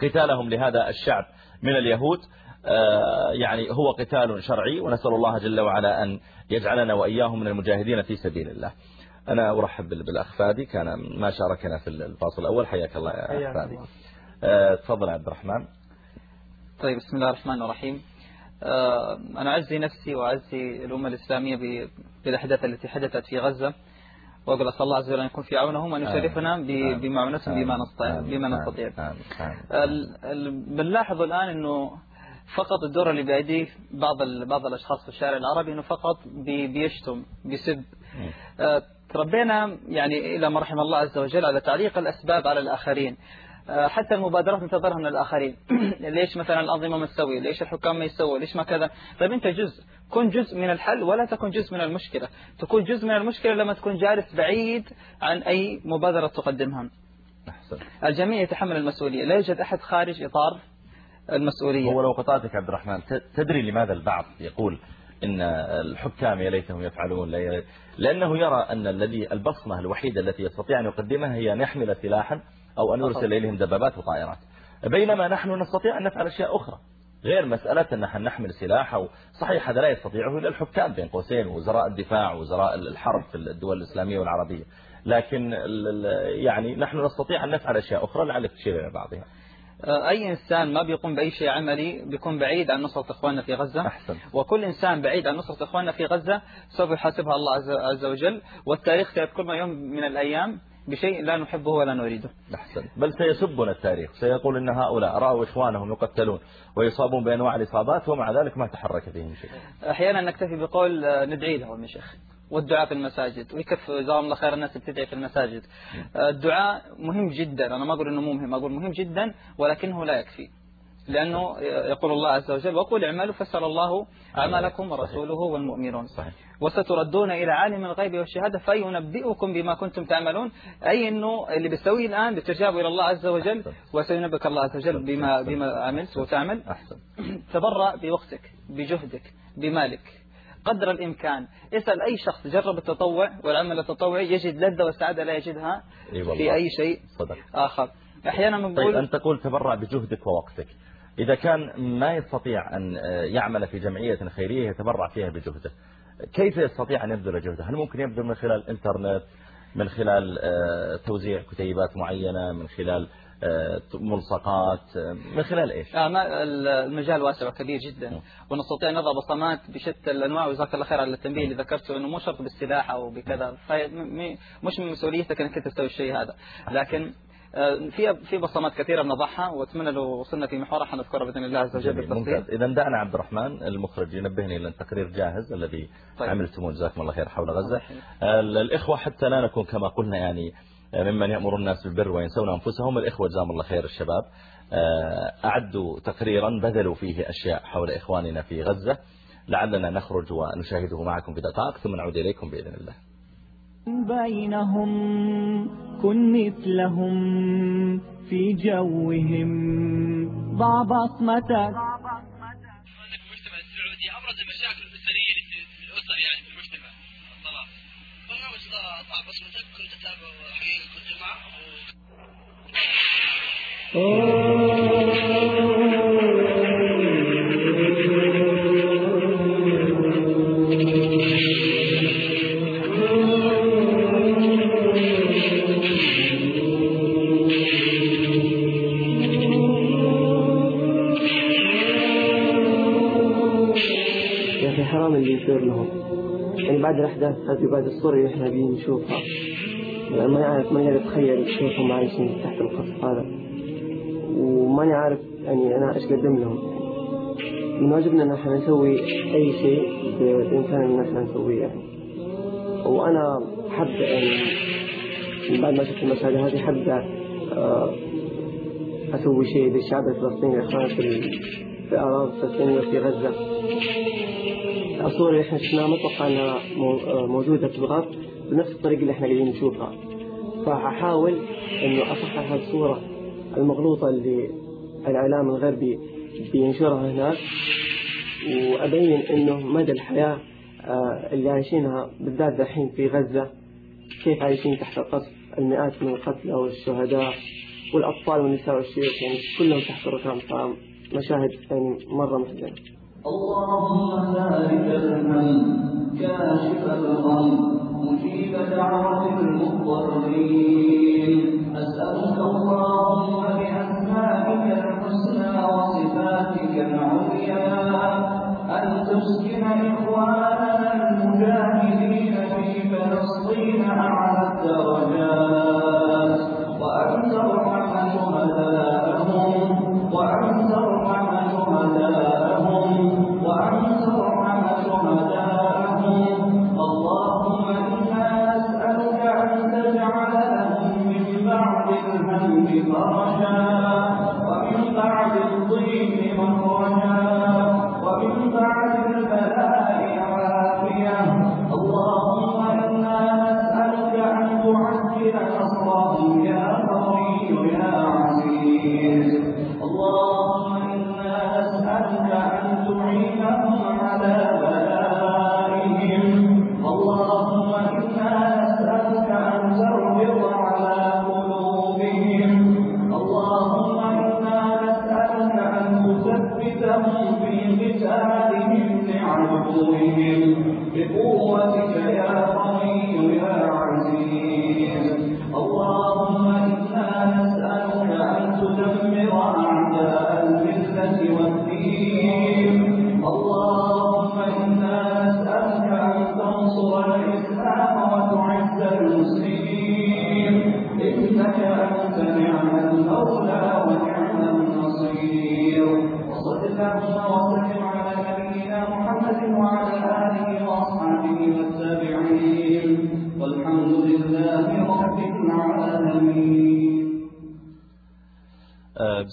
قتالهم لهذا الشعب من اليهود يعني هو قتال شرعي ونسأل الله جل وعلا أن يجعلنا وإياهم من المجاهدين في سبيل الله. أنا أرحب بالأخ فادي كان ما شاركنا في الفاصل الأول. حياك الله يا أخ فادي. آه، تفضل عبد الرحمن.
طيب بسم الله الرحمن الرحيم. آه، أنا أعزي نفسي وأعزي الأمة الإسلامية بالأحداث التي حدثت في غزة. وأقول أسأل الله عز وجل أن يكون في عونهم وأن يشرفنا بمعونتهم بما نستطيع. بما نستطيع. بنلاحظ الآن أنه فقط الدور اللي بيأديه بعض بعض الأشخاص في الشارع العربي أنه فقط بيشتم بيسب. آه، تربينا يعني إلى ما رحم الله عز وجل على تعليق الأسباب على الآخرين. آه، حتى المبادرات ننتظرها من الآخرين. [clears throat] ليش مثلا الأنظمة ما تسوي؟ ليش الحكام ما يسووا؟ ليش ما كذا؟ طيب أنت جزء. كن جزء من الحل ولا تكن جزء من المشكلة. تكون جزء من المشكلة لما تكون جالس بعيد عن أي مبادرة تقدمها. أحسن. الجميع يتحمل المسؤولية. لا يوجد أحد خارج إطار المسؤولية.
هو لو قطعتك عبد الرحمن تدري لماذا البعض يقول إن الحكام يا ليتهم يفعلون لأنه يرى أن الذي البصمة الوحيدة التي يستطيع أن يقدمها هي أن يحمل سلاحا أو أن يرسل إليهم دبابات وطائرات. بينما نحن نستطيع أن نفعل أشياء أخرى غير مسألة أن نحن نحمل سلاح أو صحيح هذا لا يستطيعه إلا الحكام بين قوسين وزراء الدفاع وزراء الحرب في الدول الإسلامية والعربية. لكن يعني نحن نستطيع أن نفعل أشياء أخرى لعلك تشير إلى بعضها.
أي إنسان ما بيقوم بأي شيء عملي بيكون بعيد عن نصرة إخواننا في غزة.
أحسن.
وكل إنسان بعيد عن نصرة إخواننا في غزة سوف يحاسبها الله عز وجل. والتاريخ سيذكرنا يوم من الأيام بشيء لا نحبه ولا نريده.
أحسن. بل سيسبنا التاريخ. سيقول إن هؤلاء رأوا إخوانهم يقتلون ويصابون بأنواع الإصابات ومع ذلك ما تحرك فيهم شيء.
أحيانا نكتفي بقول آه، ندعي لهم يا شيخ. والدعاء في المساجد. ويكفي جزاهم الله خير الناس بتدعي في المساجد. الدعاء مهم جدا. أنا ما أقول إنه مو مهم أقول مهم جدا ولكنه لا يكفي. لأنه يقول الله عز وجل وقل اعملوا فسر الله أعمالكم ورسوله والمؤمنون. صحيح. وستردون إلى عالم الغيب والشهادة فينبئكم بما كنتم تعملون. أي أنه اللي بتسويه الآن بترجعوا إلى الله عز وجل وسينبئك الله عز وجل بما, بما عملت وتعمل. [clears throat] تبرأ بوقتك بجهدك بمالك. قدر الإمكان. اسأل أي شخص جرب التطوع والعمل التطوعي. يجد لذة وسعادة لا يجدها في أي شيء صدق. آخر. أحيانا
نقول طيب أنت تقول تبرع بجهدك ووقتك. إذا كان ما يستطيع أن يعمل في جمعية خيرية يتبرع فيها بجهده. كيف يستطيع أن يبذل جهده؟ هل ممكن يبذل من خلال الإنترنت من خلال آه، توزيع كتيبات معينة من خلال آه، ملصقات آه، من خلال إيش؟
المجال واسع وكبير جدا. ونستطيع نضع بصمات بشتى الأنواع. وجزاك الله خير على التنبيه اللي ذكرته أنه مو شرط بالسلاح أو بكذا. مش من مسؤوليتك أنك تسوي الشيء هذا. لكن في في بصمات كثيرة بنضعها وأتمنى لو وصلنا في محورها حنذكرها بإذن الله عز وجل بالتفصيل.
إذا دعنا عبد الرحمن المخرج ينبهني إلى التقرير جاهز الذي طيب. عملتموه. جزاكم الله خير حول غزة. الإخوة حتى لا نكون كما قلنا يعني ممن يأمر الناس بالبر وينسون أنفسهم. الإخوة جزاهم الله خير الشباب. آه، أعدوا تقريرا بذلوا فيه أشياء حول إخواننا في غزة. لعلنا نخرج ونشاهده معكم في دقائق ثم نعود إليكم بإذن الله.
بينهم كن مثلهم في جوهم. ضع بصمتك المجتمع السعودي ابرز المشاكل الاسريه للاسر يعني في المجتمع الطلاق برنامج ضع بصمتك كنت اتابع حقيقه كنت معه
يصير لهم يعني بعد الأحداث هذه بعد الصور اللي إحنا قاعدين نشوفها. يعني ما يعرف ما يعرف يتخيل كيف هم عايشين تحت القصف هذا. وماني عارف يعني أنا إيش قدم لهم. من واجبنا إن إحنا نسوي أي شيء بإمكان إن إحنا نسويه. يعني وأنا حب يعني بعد ما شفت المشاهد هذه حب آه، أسوي شيء للشعب الفلسطيني إخواننا في في أراضي الفلسطينية في غزة. الصور اللي إحنا شفناها متوقع إنها موجودة في الغرب. بنفس الطريقة اللي إحنا قاعدين نشوفها. فحاول إنه أصحح الصورة المغلوطة اللي الإعلام الغربي بينشرها هناك وأبين إنه مدى الحياة آه، اللي عايشينها بالذات دحين في غزة كيف عايشين تحت القصف المئات من القتلى والشهداء والأطفال والنساء والشيوخ يعني كلهم تحت الركام مشاهد يعني مرة محزنة
اللهم ذلك الهم كاشف الغم مجيب دعوة المضطرين أسألك اللهم بأسمائك الحسنى وصفاتك العليا. أن تسكن إخواننا المجاهدين في فلسطين أعلى الدرجات. وأن ترحم شهداءهم وأن ترحم شهداءهم.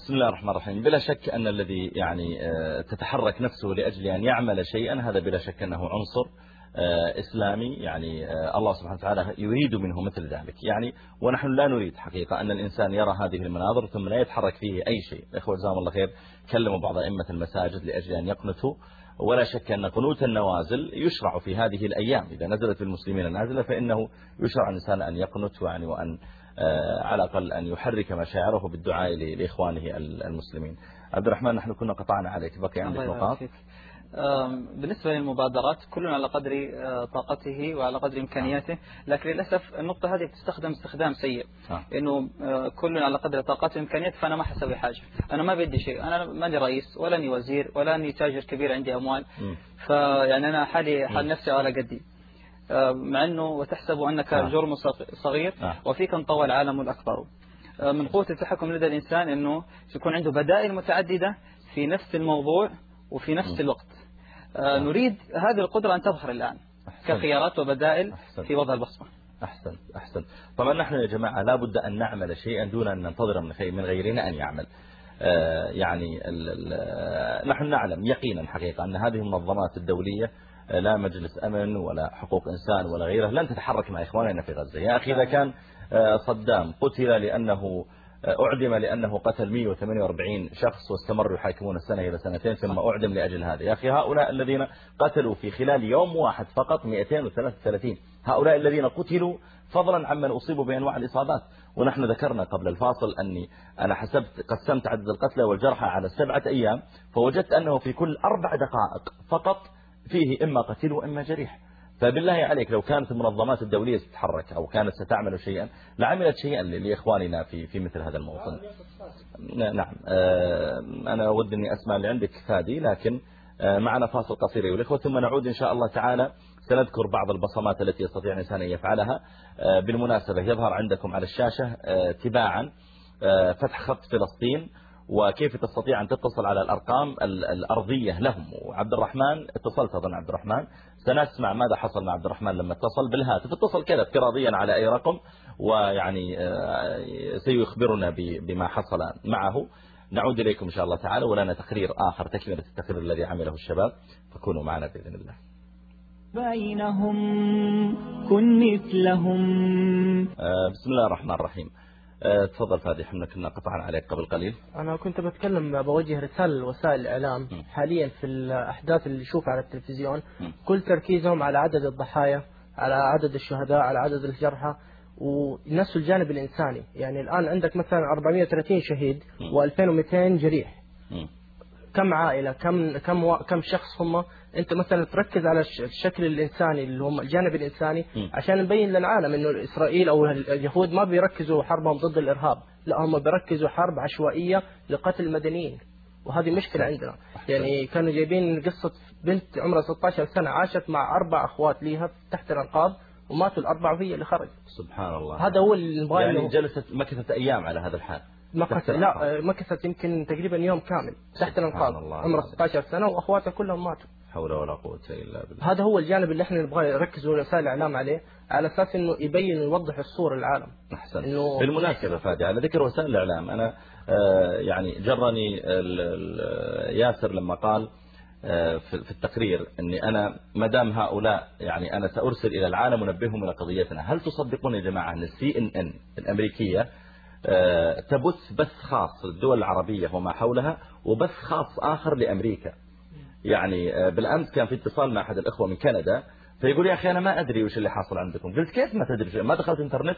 بسم الله الرحمن الرحيم. بلا شك أن الذي يعني آه، تتحرك نفسه لأجل أن يعمل شيئا هذا بلا شك أنه عنصر. إسلامي يعني آه، الله سبحانه وتعالى يريد منه مثل ذلك. يعني ونحن لا نريد حقيقة أن الإنسان يرى هذه المناظر ثم لا يتحرك فيه أي شيء. إخوة جزاهم الله خير. كلموا بعض أئمة المساجد لأجل أن يقنتوا. ولا شك أن قنوت النوازل يشرع في هذه الأيام. إذا نزلت بالمسلمين نازلة فإنه يشرع الإنسان أن يقنت يعني وأن آه، على الأقل أن يحرك مشاعره بالدعاء لإخوانه المسلمين. عبد الرحمن نحن كنا قطعنا عليك. بقي عندك نقاط؟
بالنسبة للمبادرات كل على قدر آه، طاقته وعلى قدر إمكانياته لكن للأسف النقطة هذه بتستخدم استخدام سيء
آه.
إنه آه، كل على قدر طاقته وإمكانياته فأنا ما حسوي حاجة أنا ما بدي شيء أنا ماني رئيس ولا أني وزير ولا أني تاجر كبير عندي أموال. فيعني أنا حالي حال نفسي على قدي آه، مع أنه وتحسب أنك
آه.
جرم صغ- صغير
آه.
وفيك انطوى العالم الأكبر من قوة التحكم لدى الإنسان أنه يكون عنده بدائل متعددة في نفس الموضوع وفي نفس الوقت. آه، نريد هذه القدرة أن تظهر الآن. كخيارات وبدائل. في وضع البصمة.
أحسن أحسن طبعا نحن يا جماعة لا بد أن نعمل شيئا دون أن ننتظر من غيرنا أن يعمل. آه، يعني ال ال نحن نعلم يقينا حقيقة أن هذه المنظمات الدولية آه، لا مجلس أمن ولا حقوق إنسان ولا غيره لن تتحرك مع إخواننا في غزة. يا أخي إذا كان آه، صدام قتل لأنه آه، أعدم لأنه قتل 148 شخص واستمروا يحاكمون السنة إلى سنتين ثم أعدم لأجل هذا. يا أخي هؤلاء الذين قتلوا في خلال يوم واحد فقط 233 هؤلاء الذين قتلوا فضلا عمن أصيبوا بأنواع الإصابات. ونحن ذكرنا قبل الفاصل أني أنا حسبت قسمت عدد القتلى والجرحى على سبعة أيام فوجدت أنه في كل أربع دقائق فقط فيه إما قتيل وإما جريح. فبالله عليك لو كانت المنظمات الدولية تتحرك أو كانت ستعمل شيئا لعملت شيئا لإخواننا في في مثل هذا الموطن. نعم. آه، أنا ودي أني أسمع اللي عندك فادي لكن آه، معنا فاصل قصير أيها الإخوة ثم نعود إن شاء الله تعالى. سنذكر بعض البصمات التي يستطيع الإنسان أن يفعلها. آه، بالمناسبة يظهر عندكم على الشاشة تباعا فتح خط فلسطين وكيف تستطيع أن تتصل على الأرقام ال- الأرضية لهم. وعبد الرحمن اتصلت أظن عبد الرحمن. سنسمع ماذا حصل مع عبد الرحمن لما اتصل بالهاتف. اتصل كذا افتراضيا على أي رقم ويعني آه، سيخبرنا بما حصل معه. نعود إليكم إن شاء الله تعالى. ولنا تقرير آخر تكملة التقرير الذي عمله الشباب. فكونوا معنا بإذن الله.
بينهم كن مثلهم.
آه، بسم الله الرحمن الرحيم. تفضل فادي إحنا كنا قطعنا عليك قبل قليل
أنا كنت بتكلم بوجه رسالة لوسائل الإعلام
م.
حاليا في الأحداث اللي نشوفها على التلفزيون
م.
كل تركيزهم على عدد الضحايا على عدد الشهداء على عدد الجرحى ونسوا الجانب الإنساني يعني الآن عندك مثلا 430 شهيد
م.
و2200 جريح. كم عائلة كم كم. كم شخص هم أنت مثلا تركز على الش- الشكل الإنساني اللي هم الجانب الإنساني
م.
عشان نبين للعالم إنه إسرائيل أو اليهود ما بيركزوا حربهم ضد الإرهاب لا هم بيركزوا حرب عشوائية لقتل المدنيين وهذه مشكلة عندنا. يعني كانوا جايبين قصة بنت عمرها 16 سنة عاشت مع أربع أخوات ليها تحت الأنقاض وماتوا الأربعة وهي اللي خرج
سبحان الله.
هذا هو اللي نبغاه
يعني جلست مكثت أيام على هذا الحال.
مكث
تحت الأنقاض.
لا مكثت يمكن تقريبا يوم كامل تحت الأنقاض.
الله.
عمره 16 سنة وأخواتها كلهم ماتوا.
حول ولا قوة إلا بالله.
هذا هو الجانب اللي إحنا نبغى يركزوا وسائل الإعلام عليه على أساس إنه يبين ويوضح الصورة للعالم.
أحسن.
إنه-
بالمناسبة فادي على ذكر وسائل الإعلام أنا آه، يعني جرني ياسر لما قال آه، في التقرير أني أنا ما دام هؤلاء يعني أنا سأرسل إلى العالم ونبههم إلى قضيتنا هل تصدقون يا جماعة أن السي إن إن الأمريكية آه، تبث بث خاص للدول العربية وما حولها وبث خاص آخر لأمريكا؟ يعني آه، بالأمس كان في اتصال مع أحد الأخوة من كندا فيقول يا أخي أنا ما أدري وش اللي حاصل عندكم. قلت كيف ما تدري؟ ما دخلت إنترنت؟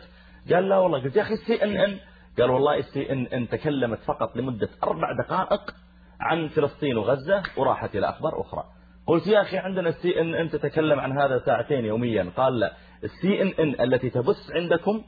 قال لا والله. قلت يا أخي ال CNN قال والله ال CNN تكلمت فقط لمدة أربع دقائق عن فلسطين وغزة وراحت إلى أخبار أخرى. قلت يا أخي عندنا ال CNN تتكلم عن هذا ساعتين يوميا. قال لا. ال CNN التي تبث عندكم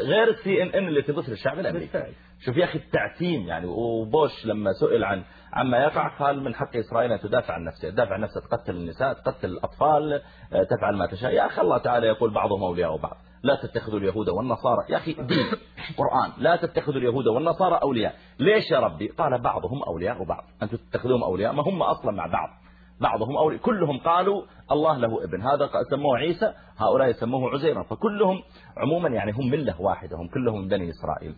غير ال CNN اللي تبث للشعب الأمريكي.
بالفعل.
شوف يا أخي التعتيم يعني وبوش لما سئل عن عما يقع قال من حق إسرائيل أن تدافع عن نفسها تدافع عن نفسها تقتل النساء تقتل الأطفال آه، تفعل ما تشاء. يا أخي الله تعالى يقول بعضهم أولياء بعض لا تتخذوا اليهود والنصارى يا أخي دين [coughs] قرآن لا تتخذوا اليهود والنصارى أولياء. ليش يا ربي؟ قال بعضهم أولياء بعض أنتم تتخذوهم أولياء ما هم أصلا مع بعض بعضهم أولي كلهم قالوا الله له ابن هذا سموه عيسى هؤلاء يسموه عزيرا فكلهم عموما يعني هم ملة واحدة هم كلهم من بني إسرائيل.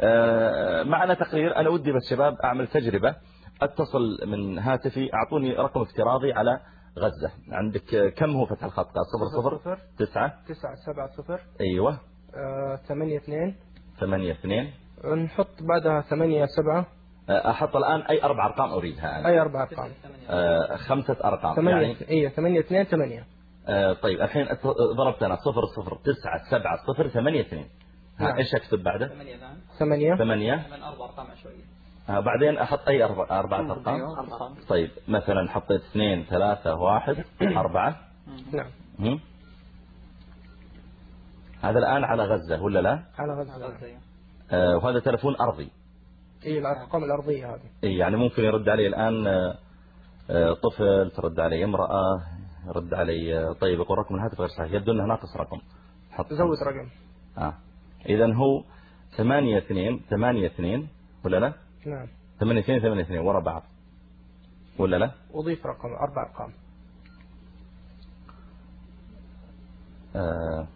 آه، معنا تقرير. أنا ودي بس شباب أعمل تجربة. أتصل من هاتفي. أعطوني رقم افتراضي على غزة. عندك آه، كم هو فتح الخط؟ صفر صفر.
صفر.
تسعة.
9 7 0
أيوة.
8 2
ثمانية اثنين.
نحط بعدها 8 7
آه، أحط الآن أي أربع أرقام أريدها أنا.
أي أربع أرقام.
آه، خمسة أرقام.
8
يعني
اي 8 2 8
آه، طيب الحين ضربت أنا صفر صفر. تسعة سبعة صفر ثمانية اثنين. ها
نعم.
إيش أكتب بعده؟
8 الآن
8
ثمانية.
من أربع أرقام عشوائية
آه، بعدين أحط أي أربع أربعة أرقام.
أيوة، أرقام
طيب مثلا حطيت اثنين ثلاثة واحد أربعة.
نعم.
هم؟ هذا الآن على غزة ولا لا؟
على غزة.
غزة، أيوة.
آه، وهذا تلفون أرضي.
اي الأرقام الأرضية هذه.
إيه، يعني ممكن يرد علي الآن آه، آه، طفل ترد علي امرأة يرد علي طيب يقول رقم الهاتف غير صحيح. يبدو أنه ناقص رقم. حط
زود. رقم.
آه. إذا هو ثمانية اثنين ثمانية اثنين ولا لا؟
نعم.
ثمانية اثنين ثمانية اثنين ورا بعض. ولا لا؟
وضيف رقم أربع أرقام.
آه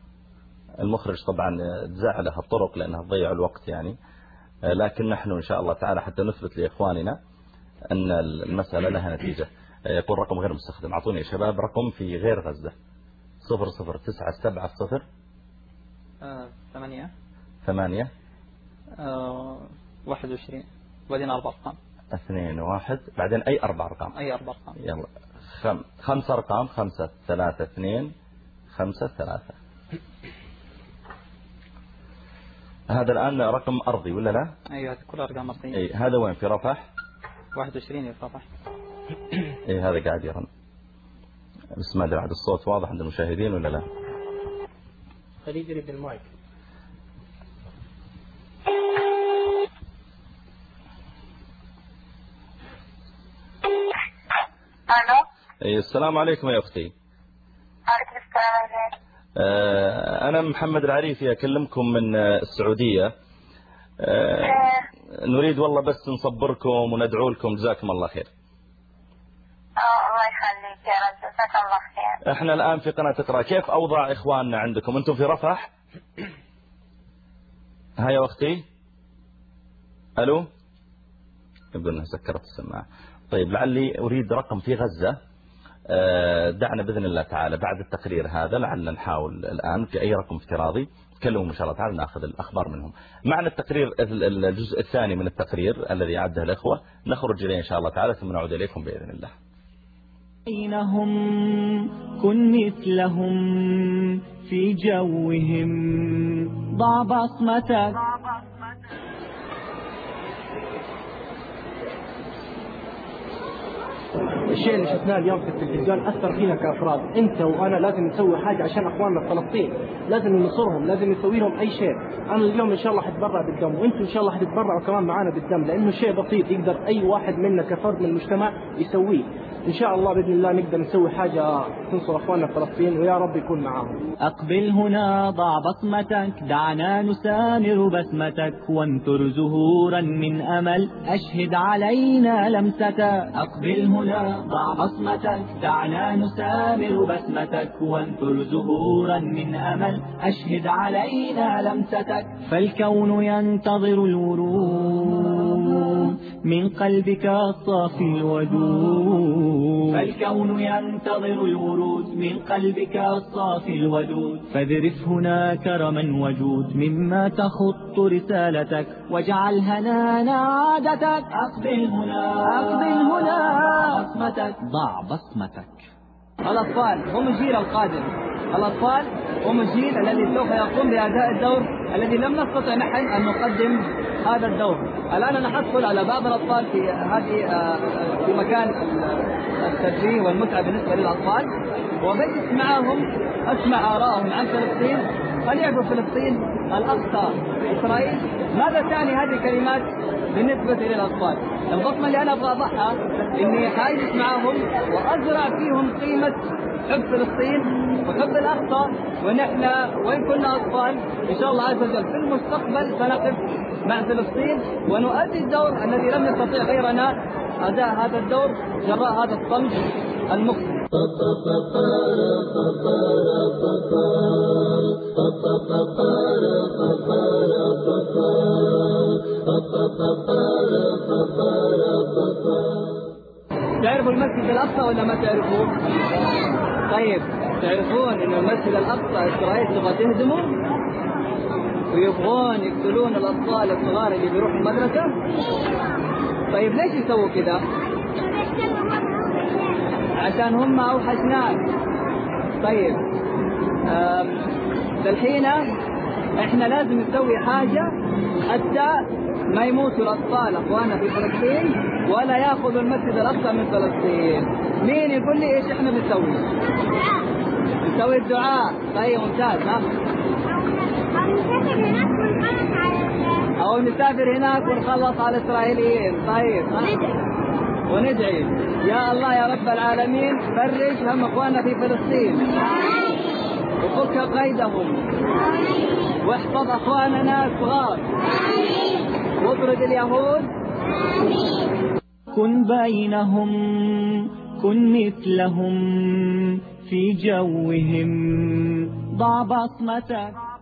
المخرج طبعا تزعل الطرق لأنها تضيع الوقت يعني. آه لكن نحن إن شاء الله تعالى حتى نثبت لإخواننا أن المسألة لها نتيجة. آه يقول رقم غير مستخدم. أعطوني يا شباب رقم في غير غزة. صفر صفر تسعة سبعة صفر
ثمانية.
ثمانية.
آه، واحد وعشرين. وبعدين أربع أرقام.
اثنين واحد. بعدين أي أربع أرقام؟
أي أربع أرقام.
يلا. خم... خمسة أرقام. خمسة ثلاثة اثنين. خمسة ثلاثة. هذا الآن رقم أرضي ولا لا؟
أيوة كلها أرقام أرضية.
أي هذا وين؟ في رفح؟
واحد وعشرين يرفع
أي هذا قاعد يرن. بس ما أدري عاد الصوت واضح عند المشاهدين ولا لا؟
خليه يقرب المايك
ألو؟
أي السلام عليكم يا أختي.
عليكم السلام عليكم
آه، أنا محمد العريفي أكلمكم من آه، السعودية. آه، نريد والله بس نصبركم وندعو لكم جزاكم الله خير. إحنا الآن في قناة اقرأ كيف أوضاع إخواننا عندكم؟ أنتم في رفح؟ ها يا أختي ألو؟ يبدو أنها سكرت السماعة. طيب لعلي أريد رقم في غزة. آه، دعنا بإذن الله تعالى بعد التقرير هذا لعلنا نحاول الآن في أي رقم افتراضي. تكلموا إن شاء الله تعالى نأخذ الأخبار منهم. معنا التقرير ال- ال- الجزء الثاني من التقرير الذي أعده الإخوة. نخرج إليه إن شاء الله تعالى ثم نعود إليكم بإذن الله.
بينهم كن مثلهم في جوهم. ضع بصمتك.
الشيء اللي شفناه اليوم في التلفزيون أثر فينا كأفراد. أنت وأنا لازم نسوي حاجة عشان أخواننا في فلسطين. لازم ننصرهم لازم نسوي لهم أي شيء. أنا اليوم إن شاء الله حتبرع بالدم وأنتم إن شاء الله حتتبرعوا كمان معنا بالدم لأنه شيء بسيط يقدر أي واحد منا كفرد من المجتمع يسويه. إن شاء الله بإذن الله نقدر نسوي حاجة تنصر أخواننا فلسطين ويا رب يكون معاهم.
أقبل هنا ضع بصمتك دعنا نسامر بسمتك وانثر زهورا من أمل أشهد علينا لمستك. أقبل هنا ضع بصمتك دعنا نسامر بسمتك وانثر زهورا من أمل أشهد علينا لمستك. فالكون ينتظر الورود. من قلبك الصافي الودود. فالكون ينتظر الورود. من قلبك الصافي الودود. فاذرف هنا كرما وجود. مما تخط رسالتك. واجعل هنانا عادتك. أقبل هنا. أقبل هنا. بصمتك ضع بصمتك.
الأطفال هم الجيل القادم. الأطفال هم الجيل الذي سوف يقوم بأداء الدور الذي لم نستطع نحن أن نقدم هذا الدور. الآن حدخل على بعض الأطفال في هذه آه، في مكان الترفيه والمتعة بالنسبة للأطفال. وبجلس معهم أسمع آرائهم عن فلسطين. فليعرفوا فلسطين الأقصى إسرائيل. ماذا تعني هذه الكلمات بالنسبة للأطفال البصمة اللي أنا أبغى أضعها إني حاجلس معهم وأزرع فيهم قيمة حب فلسطين وحب الأقصى ونحن وإن كنا أطفال إن شاء الله عز وجل في المستقبل سنقف مع فلسطين ونؤدي الدور الذي لم يستطيع غيرنا. أداء هذا الدور جراء هذا الصمت المقصد تعرفوا المسجد الأقصى ولا ما تعرفوه؟ طيب تعرفون إن المسجد الأقصى إسرائيل تبغى تهدمه؟ ويبغون يقتلون الأطفال الصغار اللي بيروحوا المدرسة؟ طيب ليش يسووا كذا؟ عشان هم أوحش ناس طيب. آم، الحين إحنا لازم نسوي حاجة حتى ما يموتوا الأطفال أخواننا في فلسطين ولا يأخذوا المسجد الأقصى من فلسطين. مين يقول لي إيش إحنا بنسوي؟ نسوي الدعاء. طيب ممتاز ها؟ أو نسافر هناك ونخلص على الإسرائيليين. طيب ها؟ وندعي. يا الله يا رب العالمين فرج هم إخواننا في فلسطين. وفك قيدهم. واحفظ إخواننا الصغار. واطرد اليهود.
كن بينهم كن مثلهم في جوهم. ضع بصمتك.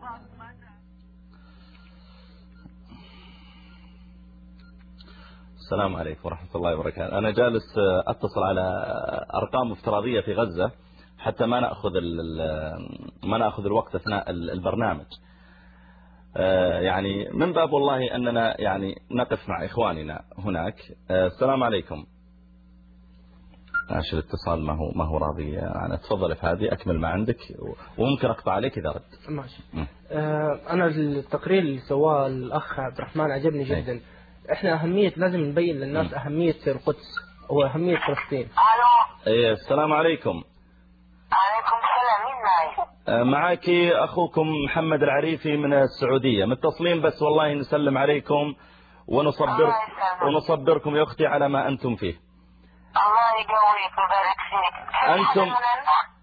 السلام عليكم ورحمة الله وبركاته. أنا جالس آه، أتصل على أرقام افتراضية في غزة حتى ما نأخذ ال- ما نأخذ الوقت أثناء ال- البرنامج. آه، يعني من باب والله أننا يعني نقف مع إخواننا هناك. آه، السلام عليكم. عشان الاتصال ما هو ما هو راضي؟ يعني تفضل في هذه أكمل ما عندك وممكن أقطع عليك إذا رد.
ماشي. آه، أنا التقرير اللي سواه الأخ عبد الرحمن عجبني جدا. إحنا اهمية لازم نبين للناس اهمية القدس واهميه فلسطين.
إيه، السلام عليكم.
عليكم السلام مين معي؟
آه، معك أخوكم محمد العريفي من السعودية. متصلين بس والله نسلم عليكم ونصبر. ونصبركم يا أختي على ما أنتم فيه.
الله يقويك ويبارك فيك.
أنتم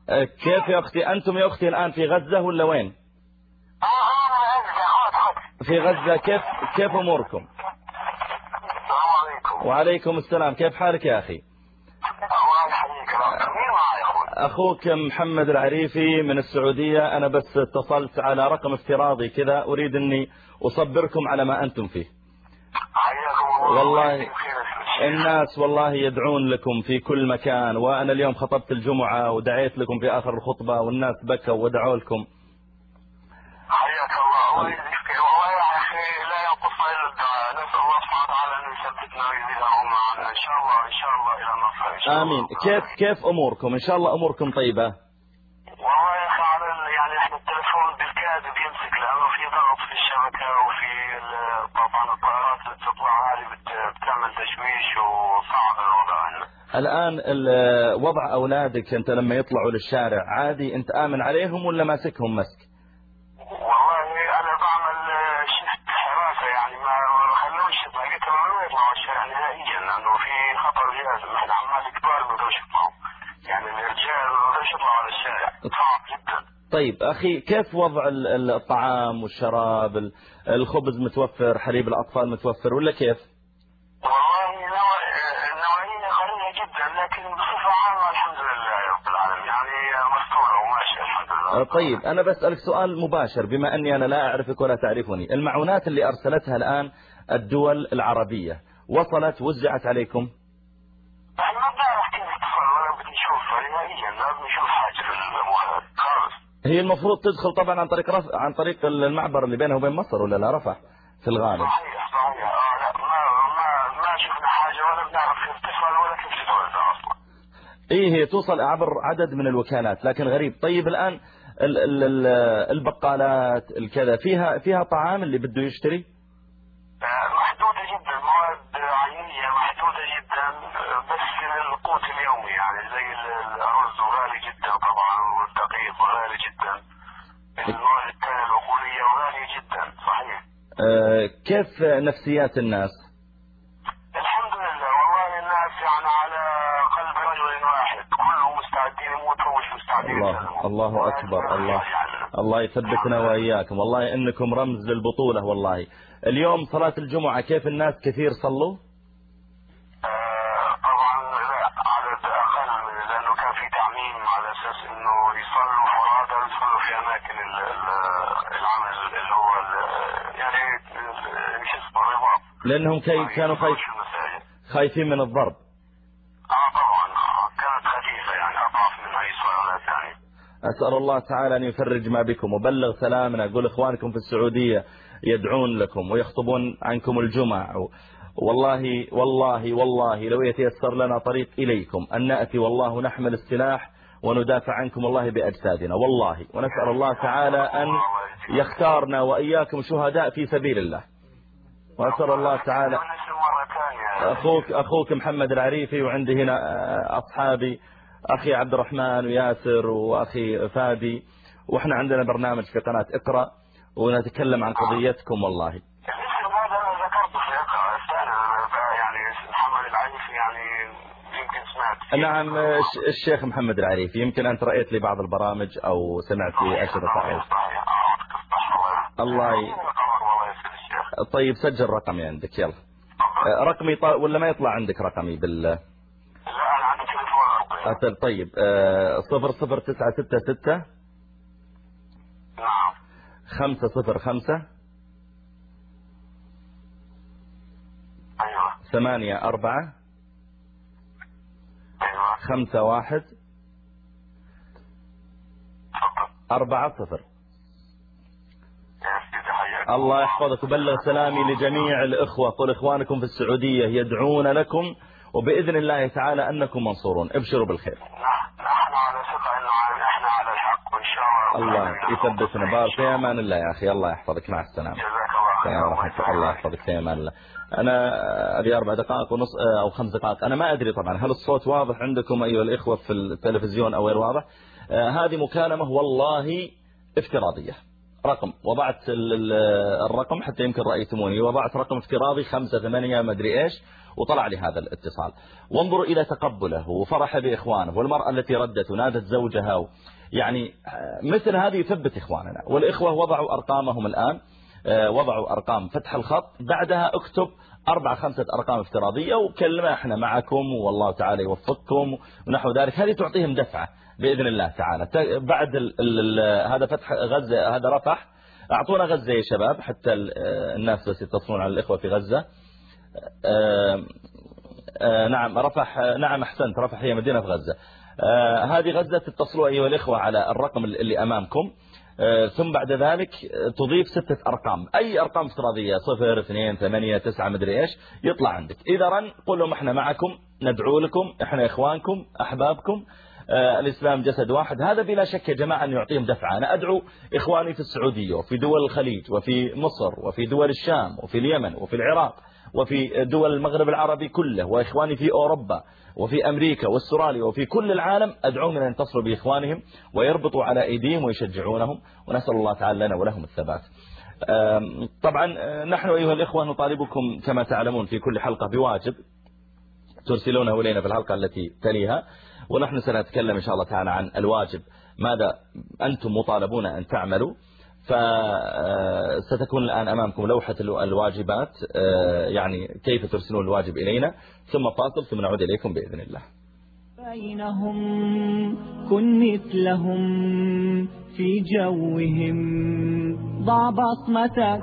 آه، كيف يا أختي؟ أنتم يا أختي الآن في غزة ولا وين؟
آه آه خذ
في غزة. كيف كيف
عليكم
وعليكم السلام. كيف حالك يا أخي؟ أخوك محمد العريفي من السعودية. أنا بس اتصلت على رقم افتراضي كذا. أريد أني أصبركم على ما أنتم فيه. والله. الناس والله يدعون لكم في كل مكان. وأنا اليوم خطبت الجمعة ودعيت لكم في آخر الخطبة والناس بكوا ودعوا لكم.
حياك الله الله يجزيك خير والله يا أخي لا ينقصنا الا الدعاء نسال الله سبحانه وتعالى ان يثبتنا ويزيدهم معنا إن شاء الله إلى النصر إن شاء الله.
آمين. كيف كيف أموركم؟ إن شاء الله أموركم طيبة.
والله يا أخي على يعني إحنا التليفون بالكاد بيمسك لأنه في ضغط في الشبكة وفي طبعا الطائرات اللي بتطلع هذه بت- بتعمل تشويش وصعب الوضع عندنا.
الآن ال- وضع أولادك أنت لما يطلعوا للشارع عادي أنت آمن عليهم ولا ماسكهم مسك
والله أنا بعمل آه، شفت حراسه يعني ما خلوش طريقتهم ما يطلعوا الشارع نهائيا لأنه في خطر لازم إحنا عمال كبار ما بدوش يطلعوا يعني الرجال ما بدوش يطلعوا على الشارع صعب جدا
طيب أخي كيف وضع ال- ال- الطعام والشراب؟ ال- الخبز متوفر حليب الأطفال متوفر ولا كيف؟
والله نوع- آه، نوعية قليلة جدا لكن بصفة عامة الحمد لله رب العالمين. يعني مستورة وماشية الحمد لله
طيب أنا بسألك سؤال مباشر بما أني أنا لا أعرفك ولا تعرفني. المعونات اللي أرسلتها الآن الدول العربية وصلت وزعت عليكم
إحنا ما بنعرف كيف اتصل ولا بدي نشوفها نهائيا ما بنشوف حاجة في المواد خالص
هي المفروض تدخل طبعا عن طريق رف... عن طريق المعبر اللي بينه وبين مصر ولا لا رفح في الغالب؟
صحيح صحيح. آه لا ما ما ما شفنا حاجة ولا بنعرف تتصل ولا كيف أصلا.
إيه هي توصل عبر عدد من الوكالات لكن غريب. طيب الآن ال... ال... ال... البقالات الكذا فيها فيها طعام اللي بده يشتري؟
آه، محدودة جدا مواد عينية محدودة جدا آه، بس للقوت اليومي يعني زي ال- الأرز غالي جدا طبعا والدقيق غالي جدا المواد الثانية العقولية غالية جدا صحيح
آه كيف نفسيات الناس؟
الحمد لله والله الناس يعني على قلب رجل واحد. كلهم مستعدين يموتوا ومش مستعدين
الله الله أكبر الله الله يثبتنا وإياكم. والله إنكم رمز للبطولة والله. اليوم صلاة الجمعة كيف الناس كثير صلوا
آه، طبعا لا عدد أقل من لأنه كان في تعميم على أساس انه يصلوا فرادى ويصلوا في اماكن ال- ال- العمل اللي هو ال- يعني ال- شو اسمه الرباط
لأنهم كانوا خايف خايفين من الضرب.
آه طبعا. آه، كانت خفيفة يعني من أي صلاه ثانية
أسأل الله تعالى أن يفرج ما بكم وبلغ سلامنا قول إخوانكم في السعودية يدعون لكم ويخطبون عنكم الجمع والله والله والله لو يتيسر لنا طريق إليكم أن نأتي والله نحمل السلاح وندافع عنكم الله بأجسادنا. والله. ونسأل الله تعالى أن يختارنا وإياكم شهداء في سبيل الله. وأسأل الله تعالى أخوك أخوك محمد العريفي وعندي هنا آه، أصحابي أخي عبد الرحمن وياسر وأخي فادي. وإحنا عندنا برنامج في قناة إقرأ ونتكلم عن قضيتكم والله. نعم الش- الشيخ محمد العريفي يمكن أنت رأيت لي بعض البرامج أو سمعت لي أشرطة الله ي... طيب سجل رقمي عندك يلا. آه، رقمي ط... ولا ما يطلع عندك رقمي بال
لا أنا عندي تليفون ارضي
أتل طيب آه، صفر صفر تسعة ستة ستة.
نعم.
خمسة صفر خمسة.
أيوه.
ثمانية أربعة.
أيوه.
خمسة واحد. أربعة صفر. الله يحفظك وبلغ سلامي لجميع الإخوة. قل إخوانكم في السعودية يدعون لكم وبإذن الله تعالى أنكم منصورون. ابشروا بالخير.
نحن على ثقه انه إحنا على الحق شاء الله
الله يثبتنا. بارك في أمان الله يا أخي. الله يحفظك. مع السلامة.
الله خير
يا رحمة الله. يحفظك في أمان الله. أنا أبي أربع دقائق ونص أو خمس دقائق. أنا ما أدري طبعا هل الصوت واضح عندكم أيها الإخوة في التلفزيون أو غير واضح؟ آه، هذه مكالمة والله افتراضية. رقم. وضعت ال- ال- الرقم حتى يمكن رأيتموني وضعت رقم افتراضي خمسة ثمانية ما أدري إيش وطلع لي هذا الاتصال. وانظروا إلى تقبله وفرح بإخوانه والمرأة التي ردت ونادت زوجها يعني آه، مثل هذه يثبت إخواننا. والإخوة وضعوا أرقامهم الآن آه، وضعوا أرقام فتح الخط. بعدها أكتب أربع خمسة أرقام افتراضية وكلمة إحنا معكم والله تعالى يوفقكم ونحو ذلك. هذه تعطيهم دفعة. بإذن الله تعالى. بعد ال ال هذا فتح غزة هذا رفح. أعطونا غزة يا شباب حتى آه، الناس يتصلون على الإخوة في غزة. آه، آه، نعم رفح نعم أحسنت رفح هي مدينة في غزة. هذه غزة تتصلوا أيها الإخوة على الرقم اللي أمامكم. ثم بعد ذلك تضيف ستة أرقام. أي أرقام افتراضية؟ صفر اثنين ثمانية تسعة مدري إيش. يطلع عندك. إذا رن قل لهم إحنا معكم ندعو لكم إحنا إخوانكم أحبابكم. الإسلام جسد واحد. هذا بلا شك يا جماعة أن يعطيهم دفعة. أنا أدعو إخواني في السعودية وفي دول الخليج وفي مصر وفي دول الشام وفي اليمن وفي العراق وفي دول المغرب العربي كله وإخواني في أوروبا وفي أمريكا وأستراليا وفي كل العالم أدعوهم أن ينتصروا بإخوانهم ويربطوا على أيديهم ويشجعونهم ونسأل الله تعالى لنا ولهم الثبات. طبعا نحن أيها الإخوة نطالبكم كما تعلمون في كل حلقة بواجب ترسلونه إلينا في الحلقة التي تليها. ونحن سنتكلم إن شاء الله تعالى عن الواجب. ماذا أنتم مطالبون أن تعملوا؟ فستكون الآن أمامكم لوحة الواجبات يعني كيف ترسلون الواجب إلينا. ثم فاصل ثم نعود إليكم بإذن الله.
بينهم كن مثلهم في جوهم. ضع بصمتك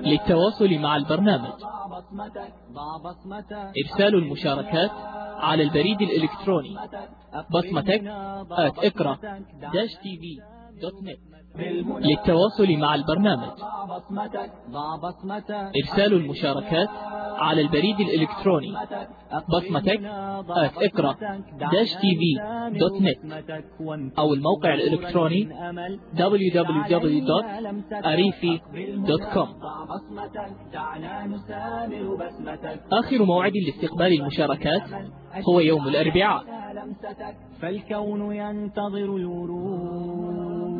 للتواصل مع البرنامج. إرسال المشاركات على البريد الإلكتروني. بصمتك at اقرأ dash tv دوت نت للتواصل مع البرنامج. إرسال المشاركات على البريد الإلكتروني. بصمتك اقرأ dash tv دوت نت أو الموقع الإلكتروني www.arifi.com آخر موعد لاستقبال المشاركات هو يوم الأربعاء.
فالكون ينتظر الورود.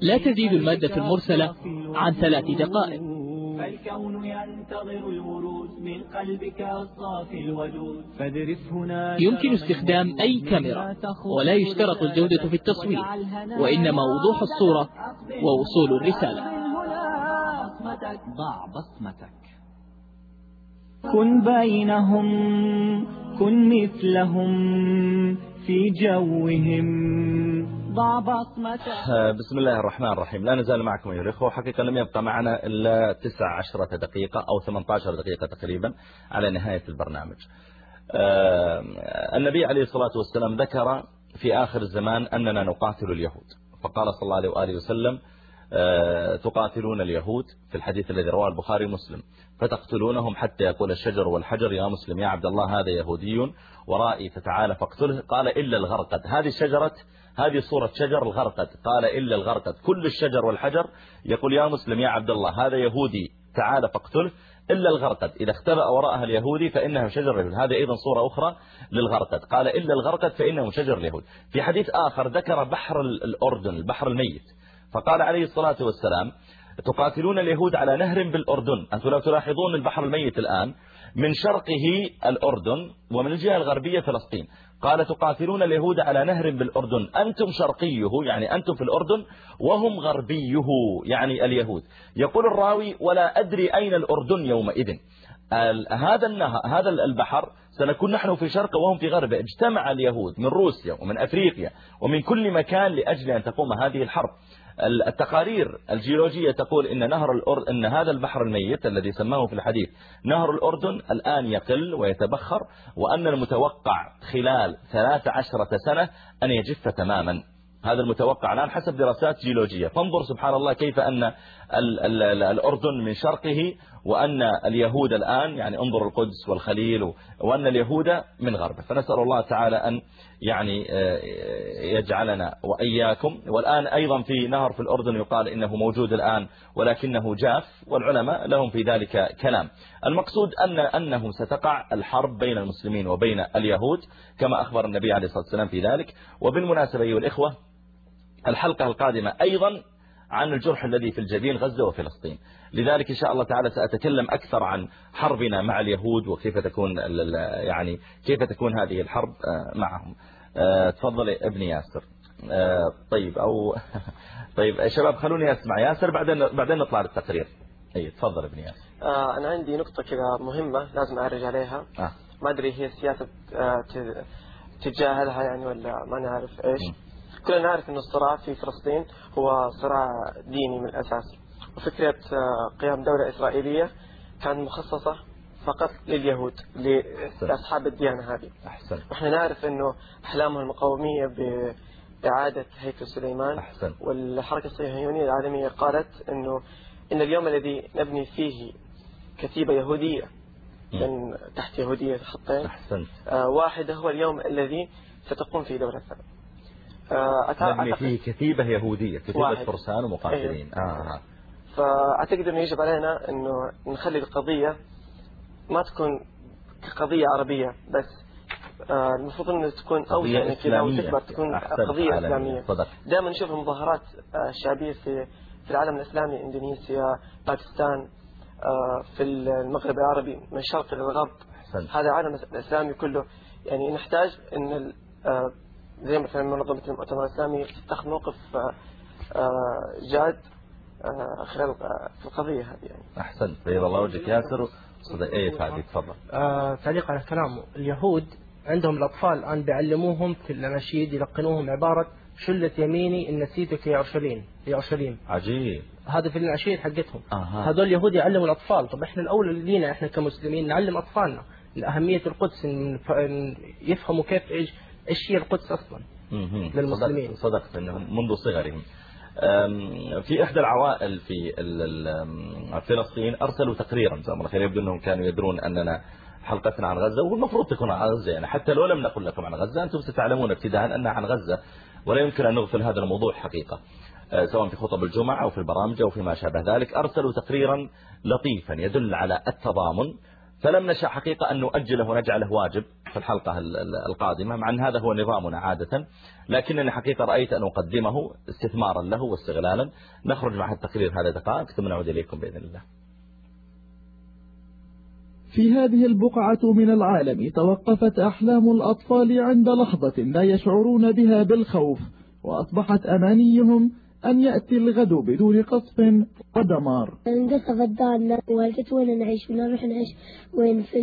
لا تزيد المادة المرسلة عن ثلاث دقائق.
فالكون ينتظر الورود من قلبك الصافي الودود. فاذرف هنا
يمكن استخدام أي كاميرا ولا يشترط الجودة في التصوير وإنما وضوح الصورة ووصول الرسالة.
ضع بصمتك. كن بينهم كن مثلهم في جوهم. ضع بصمتك
بسم الله الرحمن الرحيم. لا نزال معكم أيها الأخوة. حقيقة لم يبقى معنا إلا تسع عشرة دقيقة أو 18 دقيقة تقريبا على نهاية البرنامج. النبي عليه الصلاة والسلام ذكر في آخر الزمان أننا نقاتل اليهود. فقال صلى الله عليه وآله وسلم تقاتلون اليهود في الحديث الذي رواه البخاري مسلم فتقتلونهم حتى يقول الشجر والحجر يا مسلم يا عبد الله هذا يهودي ورائي فتعالى فاقتله. قال إلا الغرقد. هذه شجرة هذه صورة شجر الغرقد. قال إلا الغرقد. كل الشجر والحجر. يقول يا مسلم يا عبد الله هذا يهودي تعالى فاقتله. إلا الغرقد. إذا اختبأ وراءها اليهودي فإنه شجر اليهود. هذا أيضا صورة أخرى للغرقد. قال إلا الغرقد فإنه شجر اليهود. في حديث آخر ذكر بحر الأردن البحر الميت. فقال عليه الصلاة والسلام تقاتلون اليهود على نهر بالأردن. أنتم لو تلاحظون البحر الميت الآن من شرقه الأردن ومن الجهة الغربية فلسطين. قال تقاتلون اليهود على نهر بالأردن. أنتم شرقيه يعني أنتم في الأردن وهم غربيه يعني اليهود. يقول الراوي ولا أدري أين الأردن يومئذ. هذا هذا البحر سنكون نحن في شرق وهم في غرب. اجتمع اليهود من روسيا ومن أفريقيا ومن كل مكان لأجل أن تقوم هذه الحرب. التقارير الجيولوجية تقول إن نهر الأردن إن هذا البحر الميت الذي سماه في الحديث نهر الأردن الآن يقل ويتبخر وأن المتوقع خلال 13 سنة أن يجف تماما. هذا المتوقع الآن حسب دراسات جيولوجية. فانظر سبحان الله كيف أن ال ال ال الأردن من شرقه وأن اليهود الآن يعني انظر القدس والخليل وأن اليهود من غربه. فنسأل الله تعالى أن يعني يجعلنا وإياكم. والآن أيضا في نهر في الأردن يقال إنه موجود الآن ولكنه جاف والعلماء لهم في ذلك كلام. المقصود أن أنه ستقع الحرب بين المسلمين وبين اليهود كما أخبر النبي عليه الصلاة والسلام في ذلك. وبالمناسبة أيها الإخوة الحلقة القادمة أيضا عن الجرح الذي في الجبين غزة وفلسطين لذلك إن شاء الله تعالى سأتكلم أكثر عن حربنا مع اليهود وكيف تكون يعني كيف تكون هذه الحرب معهم. تفضل ابن ياسر. طيب أو [laughs] طيب شباب خلوني أسمع. ياسر بعدين بعدين نطلع للتقرير. أي تفضل ابن ياسر.
آه أنا عندي نقطة كذا مهمة لازم أعرج عليها.
آه.
ما أدري هي سياسة آه تتجاهلها يعني ولا ما نعرف إيش. م. كلنا نعرف أن الصراع في فلسطين هو صراع ديني من الأساس. وفكرة قيام دولة إسرائيلية كانت مخصصة فقط لليهود لأصحاب الديانة هذه.
أحسن.
وإحنا نعرف أنه أحلامهم المقاومية بإعادة هيكل سليمان.
أحسن.
والحركة الصهيونية العالمية قالت أنه إن اليوم الذي نبني فيه كتيبة يهودية من تحت يهودية خطين آه واحدة هو اليوم الذي ستقوم فيه دولة ثانية.
نبني فيه كتيبة يهودية كتيبة فرسان ومقاتلين
أيه.
آه.
فأعتقد أنه يجب علينا أنه نخلي القضية ما تكون كقضية عربية بس آه، المفروض أنه تكون
قضية
أوسع من كذا
إسلامية.
وتكبر تكون قضية. إسلامية. دائما نشوف المظاهرات آه، الشعبية في في العالم الإسلامي إندونيسيا باكستان آه، في المغرب العربي من الشرق إلى الغرب. هذا العالم الإسلامي كله يعني نحتاج أن زي مثلا منظمة المؤتمر الإسلامي تتخذ موقف آه، آه، جاد آه، خلال في القضية هذه يعني.
أحسنت بيض الله وجهك ياسر. صدق إيه فادي تفضل.
آه تعليق على كلامه اليهود عندهم الأطفال الآن بيعلموهم في الأناشيد يلقنوهم عبارة شلت يميني إن نسيتك يا أورشليم يا أورشليم.
عجيب.
هذا في الأناشيد حقتهم.
أها.
هذول اليهود يعلموا الأطفال. طب إحنا الأول لينا إحنا كمسلمين نعلم أطفالنا. أهمية القدس إن إن يفهموا كيف إيش هي القدس أصلا. للمسلمين.
صدقت, إنهم منذ صغرهم في إحدى العوائل في فلسطين أرسلوا تقريرا جزاهم الله خير يبدو إنهم كانوا يدرون أننا حلقتنا عن غزة والمفروض تكون عن غزة يعني حتى لو لم نقل لكم عن غزة أنتم ستعلمون ابتداء أنها عن غزة ولا يمكن أن نغفل هذا الموضوع حقيقة أه، سواء في خطب الجمعة أو في البرامج أو فيما شابه ذلك أرسلوا تقريرا لطيفا يدل على التضامن فلم نشأ حقيقة أن نؤجله ونجعله واجب في الحلقة ال- ال- القادمة مع أن هذا هو نظامنا عادة. لكنني حقيقة رأيت أن أقدمه استثمارا له واستغلالا. نخرج مع التقرير هذا دقائق ثم نعود إليكم بإذن الله.
في هذه البقعة من العالم توقفت أحلام الأطفال عند لحظة لا يشعرون بها بالخوف وأصبحت أمانيهم أن يأتي الغد بدون قصف ودمار
انقصفت دارنا وقلت وين نعيش ولا نروح نعيش. وين في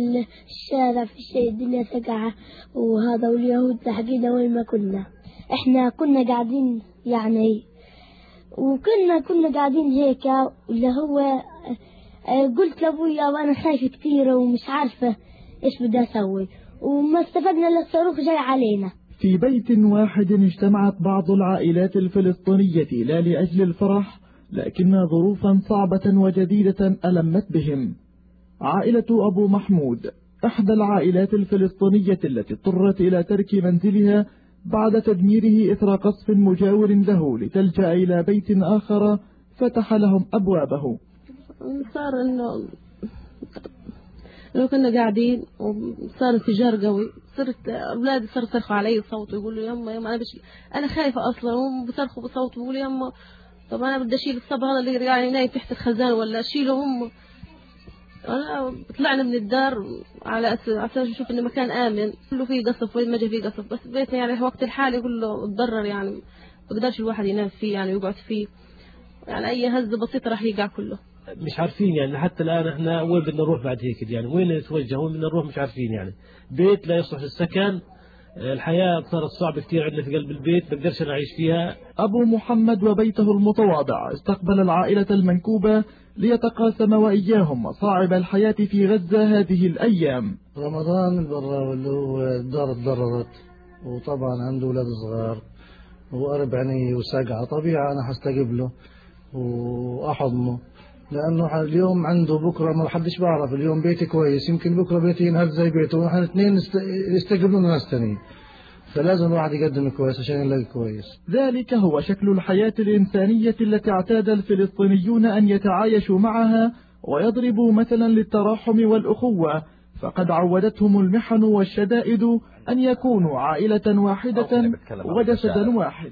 الشارع في الشيء الدنيا سقعة وهذا واليهود لاحقينا وين ما كنا. إحنا كنا قاعدين يعني وكنا كنا قاعدين هيك. اللي هو آه، قلت لأبويا وأنا خايفة كثير ومش عارفة إيش بدي أسوي. وما استفدنا إلا الصاروخ جاي علينا.
في بيت واحد اجتمعت بعض العائلات الفلسطينية لا لأجل الفرح لكن ظروفا صعبة وجديدة ألمت بهم. عائلة أبو محمود إحدى العائلات الفلسطينية التي اضطرت إلى ترك منزلها بعد تدميره إثر قصف مجاور له لتلجأ إلى بيت آخر فتح لهم أبوابه.
صار إنه لو كنا قاعدين وصار انفجار قوي صرت اولادي صاروا يصرخوا علي صوت ويقولوا يما يما أنا بش أنا خايفة أصلا وهم بيصرخوا بصوت بيقولوا يما طب أنا بدي أشيل الصبي هذا اللي يعني نايم تحت الخزان ولا أشيله هم؟ أنا طلعنا من الدار على أساس نشوف إنه مكان آمن كله فيه قصف وين ما جا فيه قصف بس بيتنا يعني وقت الحالي كله تضرر يعني ما بقدرش الواحد ينام فيه يعني ويقعد فيه يعني أي هزة بسيطة راح يقع كله.
مش عارفين يعني حتى الآن إحنا وين بدنا نروح بعد هيك يعني؟ وين نتوجه؟ وين بدنا نروح؟ مش عارفين يعني. بيت لا يصلح للسكن الحياة صارت صعبة كثير عندنا في قلب البيت ما بقدرش أنا أعيش فيها.
أبو محمد وبيته المتواضع استقبل العائلة المنكوبة ليتقاسم وإياهم مصاعب الحياة في غزة هذه الأيام.
رمضان البراوي اللي هو الدار تضررت وطبعا عنده أولاد صغار وقرب عيني وسقعة. طبيعي أنا حستقبله وأحضنه. لأنه اليوم عنده بكرة ما حدش بعرف. اليوم بيتي كويس يمكن بكرة بيتي ينهز زي بيته. ونحن الاثنين يستقبلون ناس تانيين. فلازم الواحد يقدم كويس عشان يلاقي كويس.
ذلك هو شكل الحياة الإنسانية التي اعتاد الفلسطينيون أن يتعايشوا معها ويضربوا مثلا للتراحم والأخوة. فقد عودتهم المحن والشدائد أن يكونوا عائلة واحدة وجسدا واحد.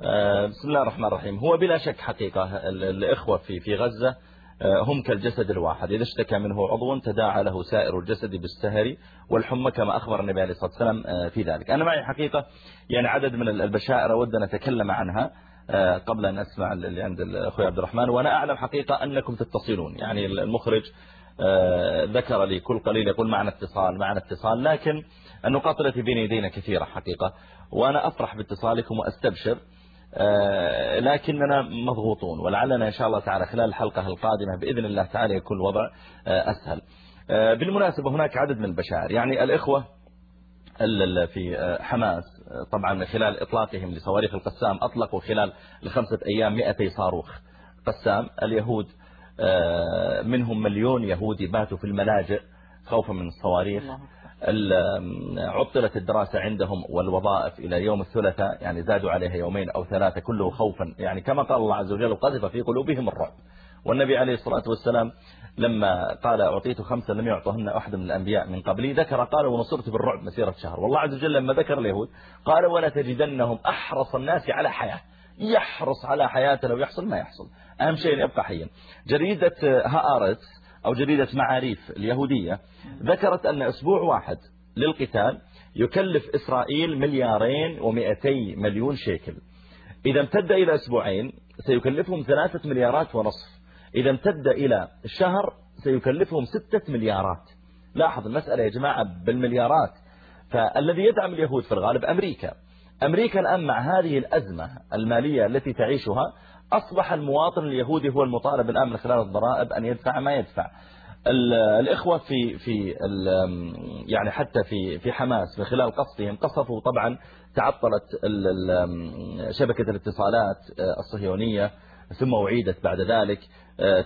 بسم الله الرحمن الرحيم. هو بلا شك حقيقة ال- الإخوة في في غزة آه، هم كالجسد الواحد. إذا اشتكى منه عضو تداعى له سائر الجسد بالسهر والحمى كما أخبر النبي عليه الصلاة والسلام آه، في ذلك. أنا معي حقيقة يعني عدد من البشائر أود أن أتكلم عنها آه، قبل أن أسمع اللي عند الأخوي عبد الرحمن. وأنا أعلم حقيقة أنكم تتصلون. يعني المخرج آه، ذكر لي كل قليل يقول معنا اتصال معنا اتصال. لكن النقاط التي بين يدينا كثيرة حقيقة. وأنا أفرح باتصالكم وأستبشر. آه، لكننا مضغوطون. ولعلنا إن شاء الله تعالى خلال الحلقة القادمة بإذن الله تعالى يكون الوضع آه، أسهل. آه، بالمناسبة هناك عدد من البشائر. يعني الإخوة ال- ال- في آه، حماس آه، طبعا خلال إطلاقهم لصواريخ القسام أطلقوا خلال الخمسة أيام 200 صاروخ قسام. اليهود آه، منهم مليون يهودي باتوا في الملاجئ خوفا من الصواريخ. ال- عطلت الدراسة عندهم والوظائف إلى يوم الثلاثاء يعني زادوا عليها يومين أو ثلاثة كله خوفا. يعني كما قال الله عز وجل وقذف في قلوبهم الرعب. والنبي عليه الصلاة والسلام لما قال أعطيت خمسة لم يعطهن أحد من الأنبياء من قبلي ذكر قال ونصرت بالرعب مسيرة شهر. والله عز وجل لما ذكر اليهود قال ولا تجدنهم أحرص الناس على حياة. يحرص على حياته لو يحصل ما يحصل. أهم شيء يبقى حيا. جريدة هآرتس أو جريدة معاريف اليهودية ذكرت أن أسبوع واحد للقتال يكلف إسرائيل مليارين ومئتي مليون شيكل. إذا امتد إلى أسبوعين سيكلفهم ثلاثة مليارات ونصف. إذا امتد إلى شهر سيكلفهم ستة مليارات. لاحظ المسألة يا جماعة بالمليارات. فالذي يدعم اليهود في الغالب أمريكا. أمريكا الآن مع هذه الأزمة المالية التي تعيشها أصبح المواطن اليهودي هو المطالب الآن من خلال الضرائب أن يدفع ما يدفع. ال- الإخوة في في ال- يعني حتى في في حماس من خلال قصفهم قصفوا طبعا تعطلت شبكة الاتصالات الصهيونية ثم أعيدت بعد ذلك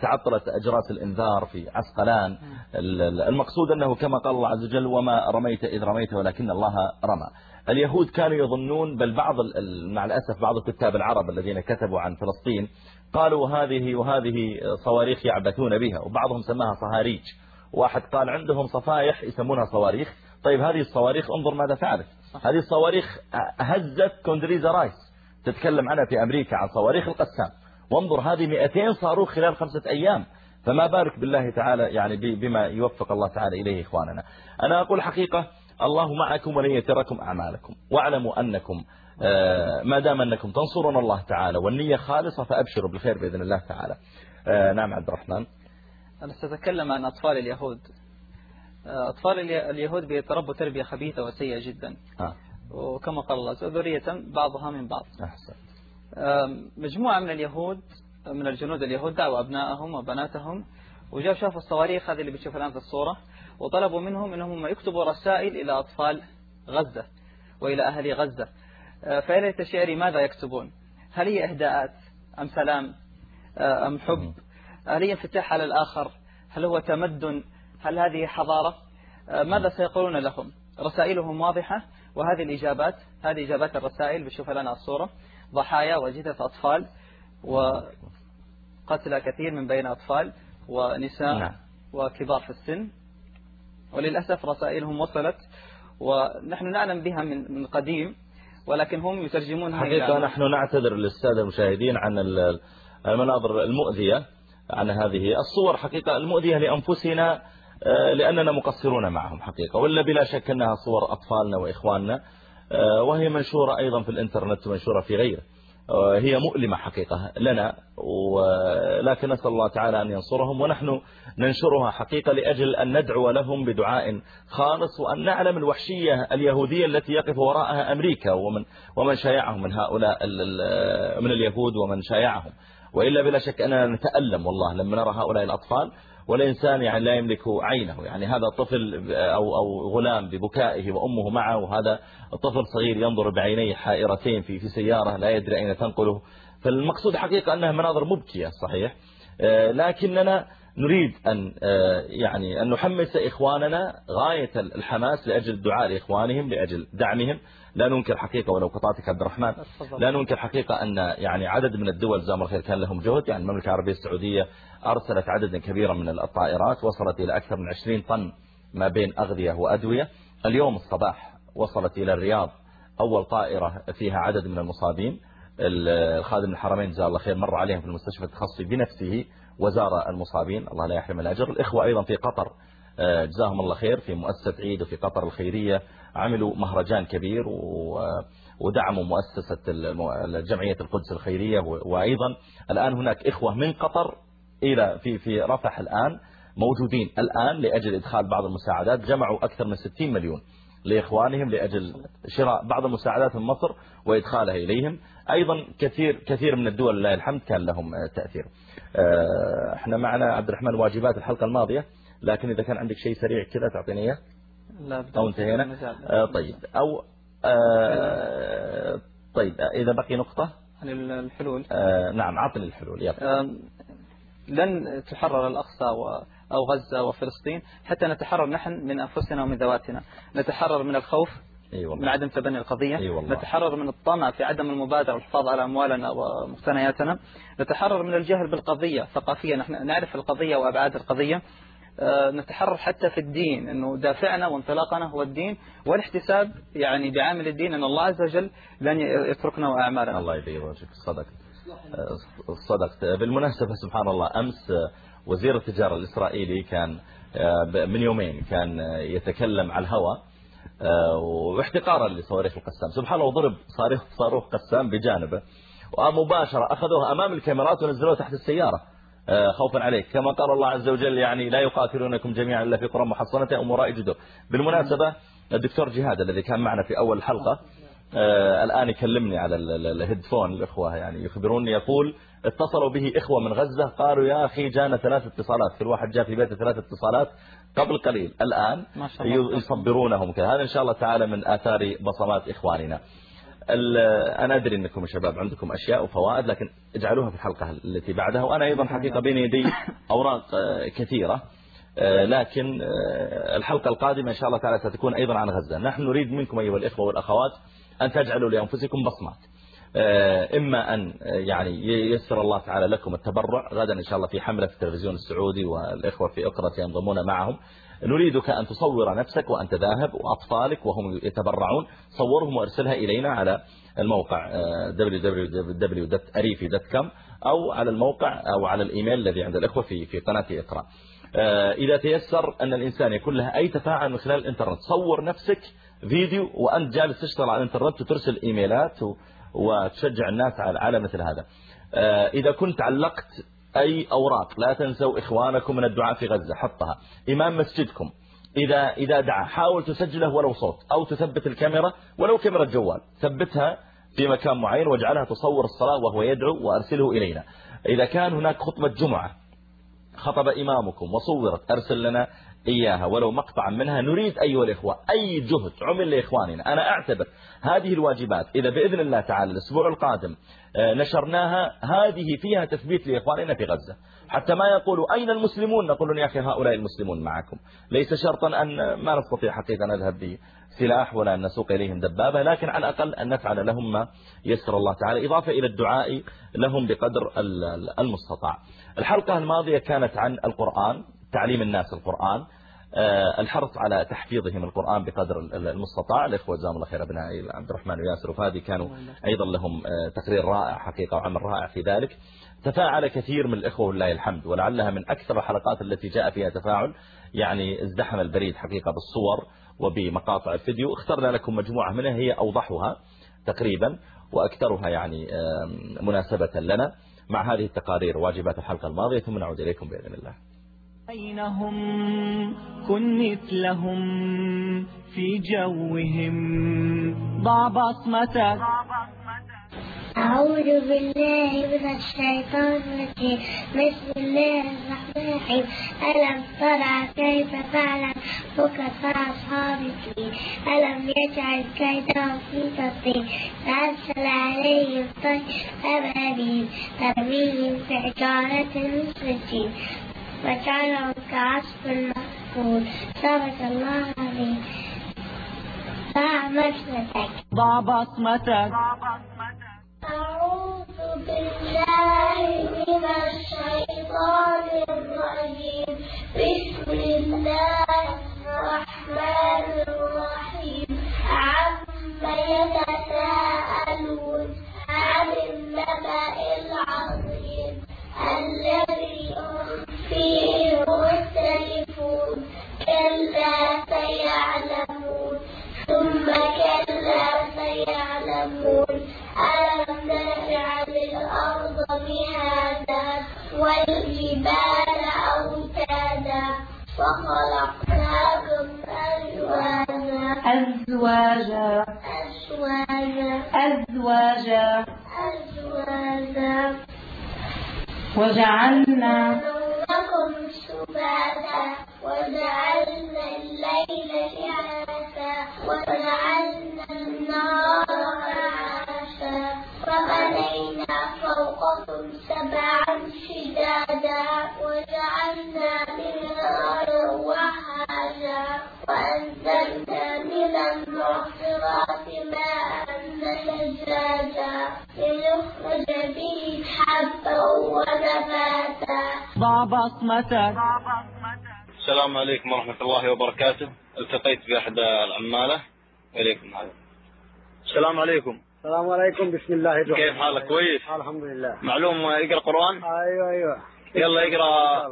تعطلت أجراس الإنذار في عسقلان. ال- ال- المقصود أنه كما قال الله عز وجل وما رميت إذ رميت ولكن الله رمى. اليهود كانوا يظنون بل بعض مع الأسف بعض الكتاب العرب الذين كتبوا عن فلسطين قالوا هذه وهذه صواريخ يعبثون بها وبعضهم سماها صهاريج. واحد قال عندهم صفايح يسمونها صواريخ. طيب هذه الصواريخ انظر ماذا فعلت. هذه الصواريخ هزت كوندريزا رايس. تتكلم عنها في أمريكا عن صواريخ القسام. وانظر هذه 200 صاروخ خلال خمسة أيام. فما بارك بالله تعالى يعني بما يوفق الله تعالى إليه إخواننا. أنا أقول حقيقة الله معكم ولن يتركم أعمالكم. واعلموا أنكم آه، ما دام أنكم تنصرون الله تعالى والنية خالصة فأبشروا بالخير بإذن الله تعالى. آه، نعم عبد الرحمن.
أنا سأتكلم عن أطفال اليهود. آه، أطفال الي- اليهود بيتربوا تربية خبيثة وسيئة جدا.
آه.
وكما قال الله ذرية بعضها من بعض.
أحسن
مجموعة من اليهود من الجنود اليهود دعوا أبنائهم وبناتهم وجاءوا شافوا الصواريخ هذه اللي بتشوفها الآن في الصورة. وطلبوا منهم أنهم يكتبوا رسائل إلى أطفال غزة وإلى أهل غزة. آه، فيا ليت شعري ماذا يكتبون؟ هل هي إهداءات أم سلام؟ آه، أم حب؟ هل هي انفتاح على الآخر؟ هل هو تمدن؟ هل هذه حضارة؟ آه، ماذا سيقولون لهم؟ رسائلهم واضحة وهذه الإجابات هذه إجابات الرسائل. بشوفها لنا الصورة. ضحايا وجدت أطفال وقتلى كثير من بين أطفال ونساء
نعم.
وكبار في السن. وللأسف رسائلهم وصلت ونحن نعلم بها من من قديم ولكن هم يترجمونها
حقيقة نحن نعتذر للسادة المشاهدين عن ال- المناظر المؤذية عن هذه الصور حقيقة المؤذية لأنفسنا آه، لأننا مقصرون معهم حقيقة. ولا بلا شك أنها صور أطفالنا وإخواننا آه، وهي منشورة أيضا في الإنترنت ومنشورة في غيره. هي مؤلمة حقيقة لنا ولكن نسأل الله تعالى أن ينصرهم ونحن ننشرها حقيقة لأجل أن ندعو لهم بدعاء خالص وأن نعلم الوحشية اليهودية التي يقف وراءها أمريكا ومن, ومن شايعهم من هؤلاء من اليهود ومن شايعهم. وإلا بلا شك أننا نتألم والله لما نرى هؤلاء الأطفال. والإنسان يعني لا يملك عينه. يعني هذا طفل أو, أو غلام ببكائه وأمه معه وهذا طفل صغير ينظر بعينيه حائرتين في, في سيارة لا يدري أين تنقله. فالمقصود حقيقة أنها مناظر مبكية صحيح؟ آه، لكننا نريد أن آه، يعني أن نحمس إخواننا غاية الحماس لأجل الدعاء لإخوانهم لأجل دعمهم. لا ننكر حقيقة ولو قطعتك عبد الرحمن. لا ننكر حقيقة أن يعني عدد من الدول جزاهم الله خير كان لهم جهد. يعني المملكة العربية السعودية أرسلت عددا كبيرا من الطائرات وصلت إلى أكثر من 20 طن ما بين أغذية وأدوية. اليوم الصباح وصلت إلى الرياض أول طائرة فيها عدد من المصابين. الخادم الحرمين جزاه الله خير مر عليهم في المستشفى التخصصي بنفسه وزار المصابين. الله لا يحرم الأجر. الإخوة أيضا في قطر آه، جزاهم الله خير في مؤسسة عيد وفي قطر الخيرية. عملوا مهرجان كبير ودعموا مؤسسة جمعية القدس الخيرية وأيضا الآن هناك إخوة من قطر إلى في في رفح الآن موجودين الآن لأجل إدخال بعض المساعدات. جمعوا أكثر من 60 مليون لإخوانهم لأجل شراء بعض المساعدات من مصر وإدخالها إليهم. أيضا كثير كثير من الدول لله الحمد كان لهم تأثير. آه، إحنا معنا عبد الرحمن واجبات الحلقة الماضية لكن إذا كان عندك شيء سريع كذا تعطيني إياه.
لا
أو انتهينا. آه، طيب. أو آه، طيب إذا بقي نقطة.
عن الحلول.
آه، نعم عطني الحلول. يلا.
لن تحرر الأقصى و- أو غزة وفلسطين حتى نتحرر نحن من أنفسنا ومن ذواتنا. نتحرر من الخوف من
والله.
عدم تبني القضية.
أي والله.
نتحرر من الطمع في عدم المبادرة والحفاظ على أموالنا ومقتنياتنا. نتحرر من الجهل بالقضية ثقافيا نحن نعرف القضية وأبعاد القضية. نتحرر حتى في الدين إنه دافعنا وانطلاقنا هو الدين والاحتساب يعني بعامل الدين إن الله عز وجل لن يتركنا واعمالنا
الله يبيض وجهك صدقت آه، صدقت بالمناسبة سبحان الله أمس آه، وزير التجارة الإسرائيلي كان آه، من يومين كان آه، يتكلم على الهواء آه، واحتقارا لصواريخ القسام. سبحان الله ضرب صاروخ قسام بجانبه ومباشرة أخذوها أمام الكاميرات ونزلوها تحت السيارة. آه، خوفا عليك. كما قال الله عز وجل يعني لا يقاتلونكم جميعا إلا في قرى محصنة أو وراء جدر. بالمناسبة الدكتور جهاد الذي كان معنا في أول الحلقة آه، الآن يكلمني على ال- ال- الهيدفون الإخوة يعني يخبروني يقول اتصلوا به إخوة من غزة قالوا يا أخي جانا ثلاث اتصالات. كل واحد جاء في بيته ثلاث اتصالات قبل قليل. الآن. يصبرونهم كذا. هذا إن شاء الله تعالى من آثار بصمات إخواننا. أنا أدري أنكم شباب عندكم أشياء وفوائد لكن اجعلوها في الحلقة التي بعدها. وأنا أيضا حقيقة بين يدي أوراق آه، كثيرة آه، لكن آه، الحلقة القادمة إن شاء الله تعالى ستكون أيضا عن غزة. نحن نريد منكم أيها الإخوة والأخوات أن تجعلوا لأنفسكم بصمات إما أن يعني ييسر الله تعالى لكم التبرع. غدا إن شاء الله في حملة في التلفزيون السعودي والإخوة في أقرة ينضمون معهم. نريدك أن تصور نفسك وأنت ذاهب وأطفالك وهم يتبرعون. صورهم وأرسلها إلينا على الموقع آه، www.arifi.com أو على الموقع أو على الإيميل الذي عند الإخوة في في قناة إقرأ. آه، إذا تيسر أن الإنسان يكون لها أي تفاعل من خلال الإنترنت صور نفسك فيديو وأنت جالس تشتغل على الإنترنت وترسل إيميلات وتشجع الناس على على مثل هذا. آه، إذا كنت علقت أي أوراق. لا تنسوا إخوانكم من الدعاء في غزة. حطها. إمام مسجدكم. إذا إذا دعا حاول تسجله ولو صوت أو تثبت الكاميرا ولو كاميرا جوال. ثبتها في مكان معين واجعلها تصور الصلاة وهو يدعو وأرسله إلينا. إذا كان هناك خطبة جمعة خطب إمامكم وصورت أرسل لنا إياها ولو مقطعا منها نريد أيها الإخوة أي جهد عمل لإخواننا. أنا أعتبر هذه الواجبات إذا بإذن الله تعالى الأسبوع القادم آه، نشرناها هذه فيها تثبيت لإخواننا في غزة. حتى ما يقولوا أين المسلمون؟ نقول يا أخي هؤلاء المسلمون معكم. ليس شرطا أن ما نستطيع حقيقة نذهب بسلاح ولا أن نسوق إليهم دبابة لكن على الأقل أن نفعل لهم ما يسر الله تعالى. إضافة إلى الدعاء لهم بقدر ال- ال- المستطاع. الحلقة الماضية كانت عن القرآن. تعليم الناس القرآن آه، الحرص على تحفيظهم القرآن بقدر ال- المستطاع. الإخوة جزاهم الله خير أبنائي عبد الرحمن وياسر وفادي كانوا أيضا لهم آه، تقرير رائع حقيقة وعمل رائع في ذلك. تفاعل كثير من الإخوة ولله الحمد ولعلها من أكثر الحلقات التي جاء فيها تفاعل يعني ازدحم البريد حقيقة بالصور وبمقاطع الفيديو. اخترنا لكم مجموعة منها هي أوضحها تقريبا وأكثرها يعني مناسبة لنا مع هذه التقارير واجبات الحلقة الماضية. ثم نعود إليكم بإذن الله.
بينهم كن مثلهم في جوهم. ضع بصمتك
أعوذ بالله من الشيطان الرجيم. بسم الله الرحمن الرحيم. ألم ترى كيف فعل ربك أصحاب ألم يجعل كيدهم في تضليل؟ فأرسل عليهم طير أبابيل ترميهم بحجارة من سجيل. وجعلهم كعصف مأكول صدق الله العظيم ضع مسمتك
ضع بصمتك
أعوذ بالله من الشيطان الرجيم. بسم الله الرحمن الرحيم. عما يتساءلون عن النبأ العظيم. الذي فيه مختلفون. كلا سيعلمون. ثم كلا سيعلمون. ألم نجعل الأرض مهادا والجبال أوتادا وخلقناكم أزواجا.
أزواجا.
أزواجا.
أزواجا.
أزواجا.
وجعلنا
لكم سباتا وجعلنا الليل لعاسا وجعلنا النار معاشا. وبنينا فوقكم سبعا شدادا
وجعلنا
من الأرض وهاجا وأنزلنا من المعصرات ماء ثجاجا لنخرج به حبا ونباتا.
ضع بصمتك.
السلام عليكم ورحمة الله وبركاته. التقيت بأحد العمالة. وإليكم السلام عليكم.
السلام عليكم. بسم الله الرحمن
كيف حالك؟ كويس.
الحمد لله.
معلوم يقرأ قرآن؟
أيوه أيوه.
يلا يقرأ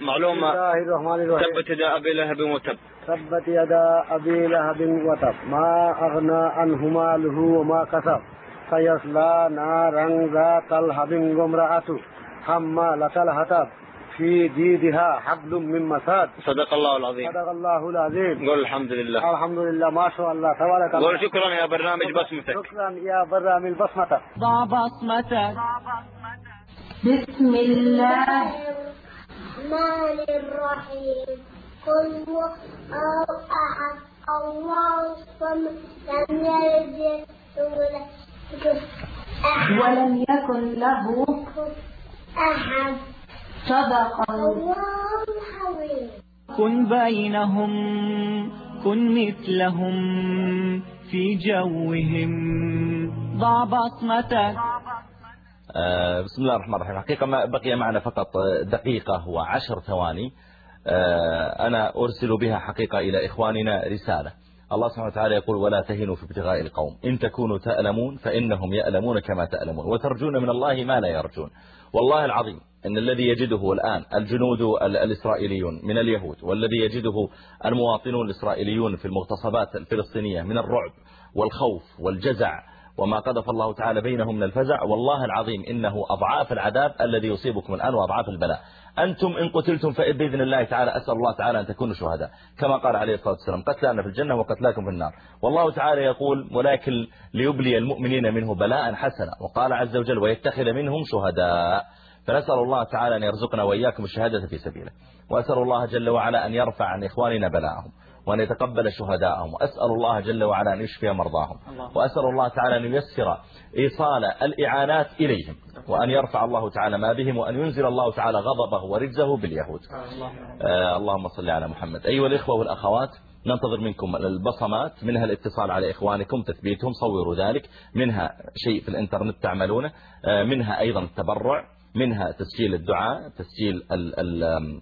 معلومة.
بسم الله الرحمن الرحيم.
تبت يدا أبي لهب وتب.
تبت يدا أبي لهب وتب. ما أغنى عنه ماله وما كسب. سيصلى نارا ذات لهب وامرأته حمالة الحطب في جيدها حبل من مساد.
صدق الله العظيم.
صدق الله العظيم.
قول الحمد لله
الحمد لله ما شاء الله. تبارك الله.
قول شكرا يا برنامج بصمتك.
شكرا يا برامج بصمتك.
ضع بصمتك. بسم الله.
الرحمن الرحيم. قل هو الله أحد. الله الصمد لم يلد
ولم يكن له
أحد.
صدق.
الله العظيم
كن بينهم كن مثلهم في جوهم.
ضع بصمتك.
آه، بسم الله الرحمن الرحيم. حقيقة ما بقي معنا فقط دقيقة وعشر ثواني. آه، أنا أرسل بها حقيقة إلى إخواننا رسالة. الله سبحانه وتعالى يقول ولا تهنوا في ابتغاء القوم. إن تكونوا تألمون فإنهم يألمون كما تألمون. وترجون من الله ما لا يرجون. والله العظيم أن الذي يجده الآن الجنود ال- الإسرائيليون من اليهود والذي يجده المواطنون الإسرائيليون في المغتصبات الفلسطينية من الرعب والخوف والجزع وما قذف الله تعالى بينهم من الفزع والله العظيم إنه أضعاف العذاب الذي يصيبكم الآن وأضعاف البلاء. أنتم إن قتلتم فبإذن الله تعالى أسأل الله تعالى أن تكونوا شهداء. كما قال عليه الصلاة والسلام قتلانا في الجنة وقتلاكم في النار. والله تعالى يقول ولكن ليبلي المؤمنين منه بلاء حسنا. وقال عز وجل ويتخذ منهم شهداء. فنسأل الله تعالى أن يرزقنا وإياكم الشهادة في سبيله. وأسأل الله جل وعلا أن يرفع عن إخواننا بلاءهم وأن يتقبل شهداءهم. وأسأل الله جل وعلا أن يشفي مرضاهم. وأسأل الله تعالى أن ييسر إيصال الإعانات إليهم. وأن يرفع الله تعالى ما بهم وأن ينزل الله تعالى غضبه ورجزه باليهود. آه اللهم صل على محمد. أيها الإخوة والأخوات ننتظر منكم البصمات. منها الاتصال على إخوانكم تثبيتهم صوروا ذلك. منها شيء في الإنترنت تعملونه. آه منها أيضا التبرع. منها تسجيل الدعاء تسجيل ال ال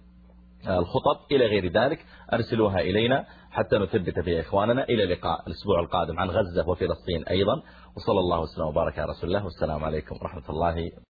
الخطب إلى غير ذلك. أرسلوها إلينا حتى نثبت بها إخواننا. إلى لقاء الأسبوع القادم عن غزة وفلسطين أيضا. وصلى الله وسلم وبارك على رسول الله. والسلام عليكم ورحمة الله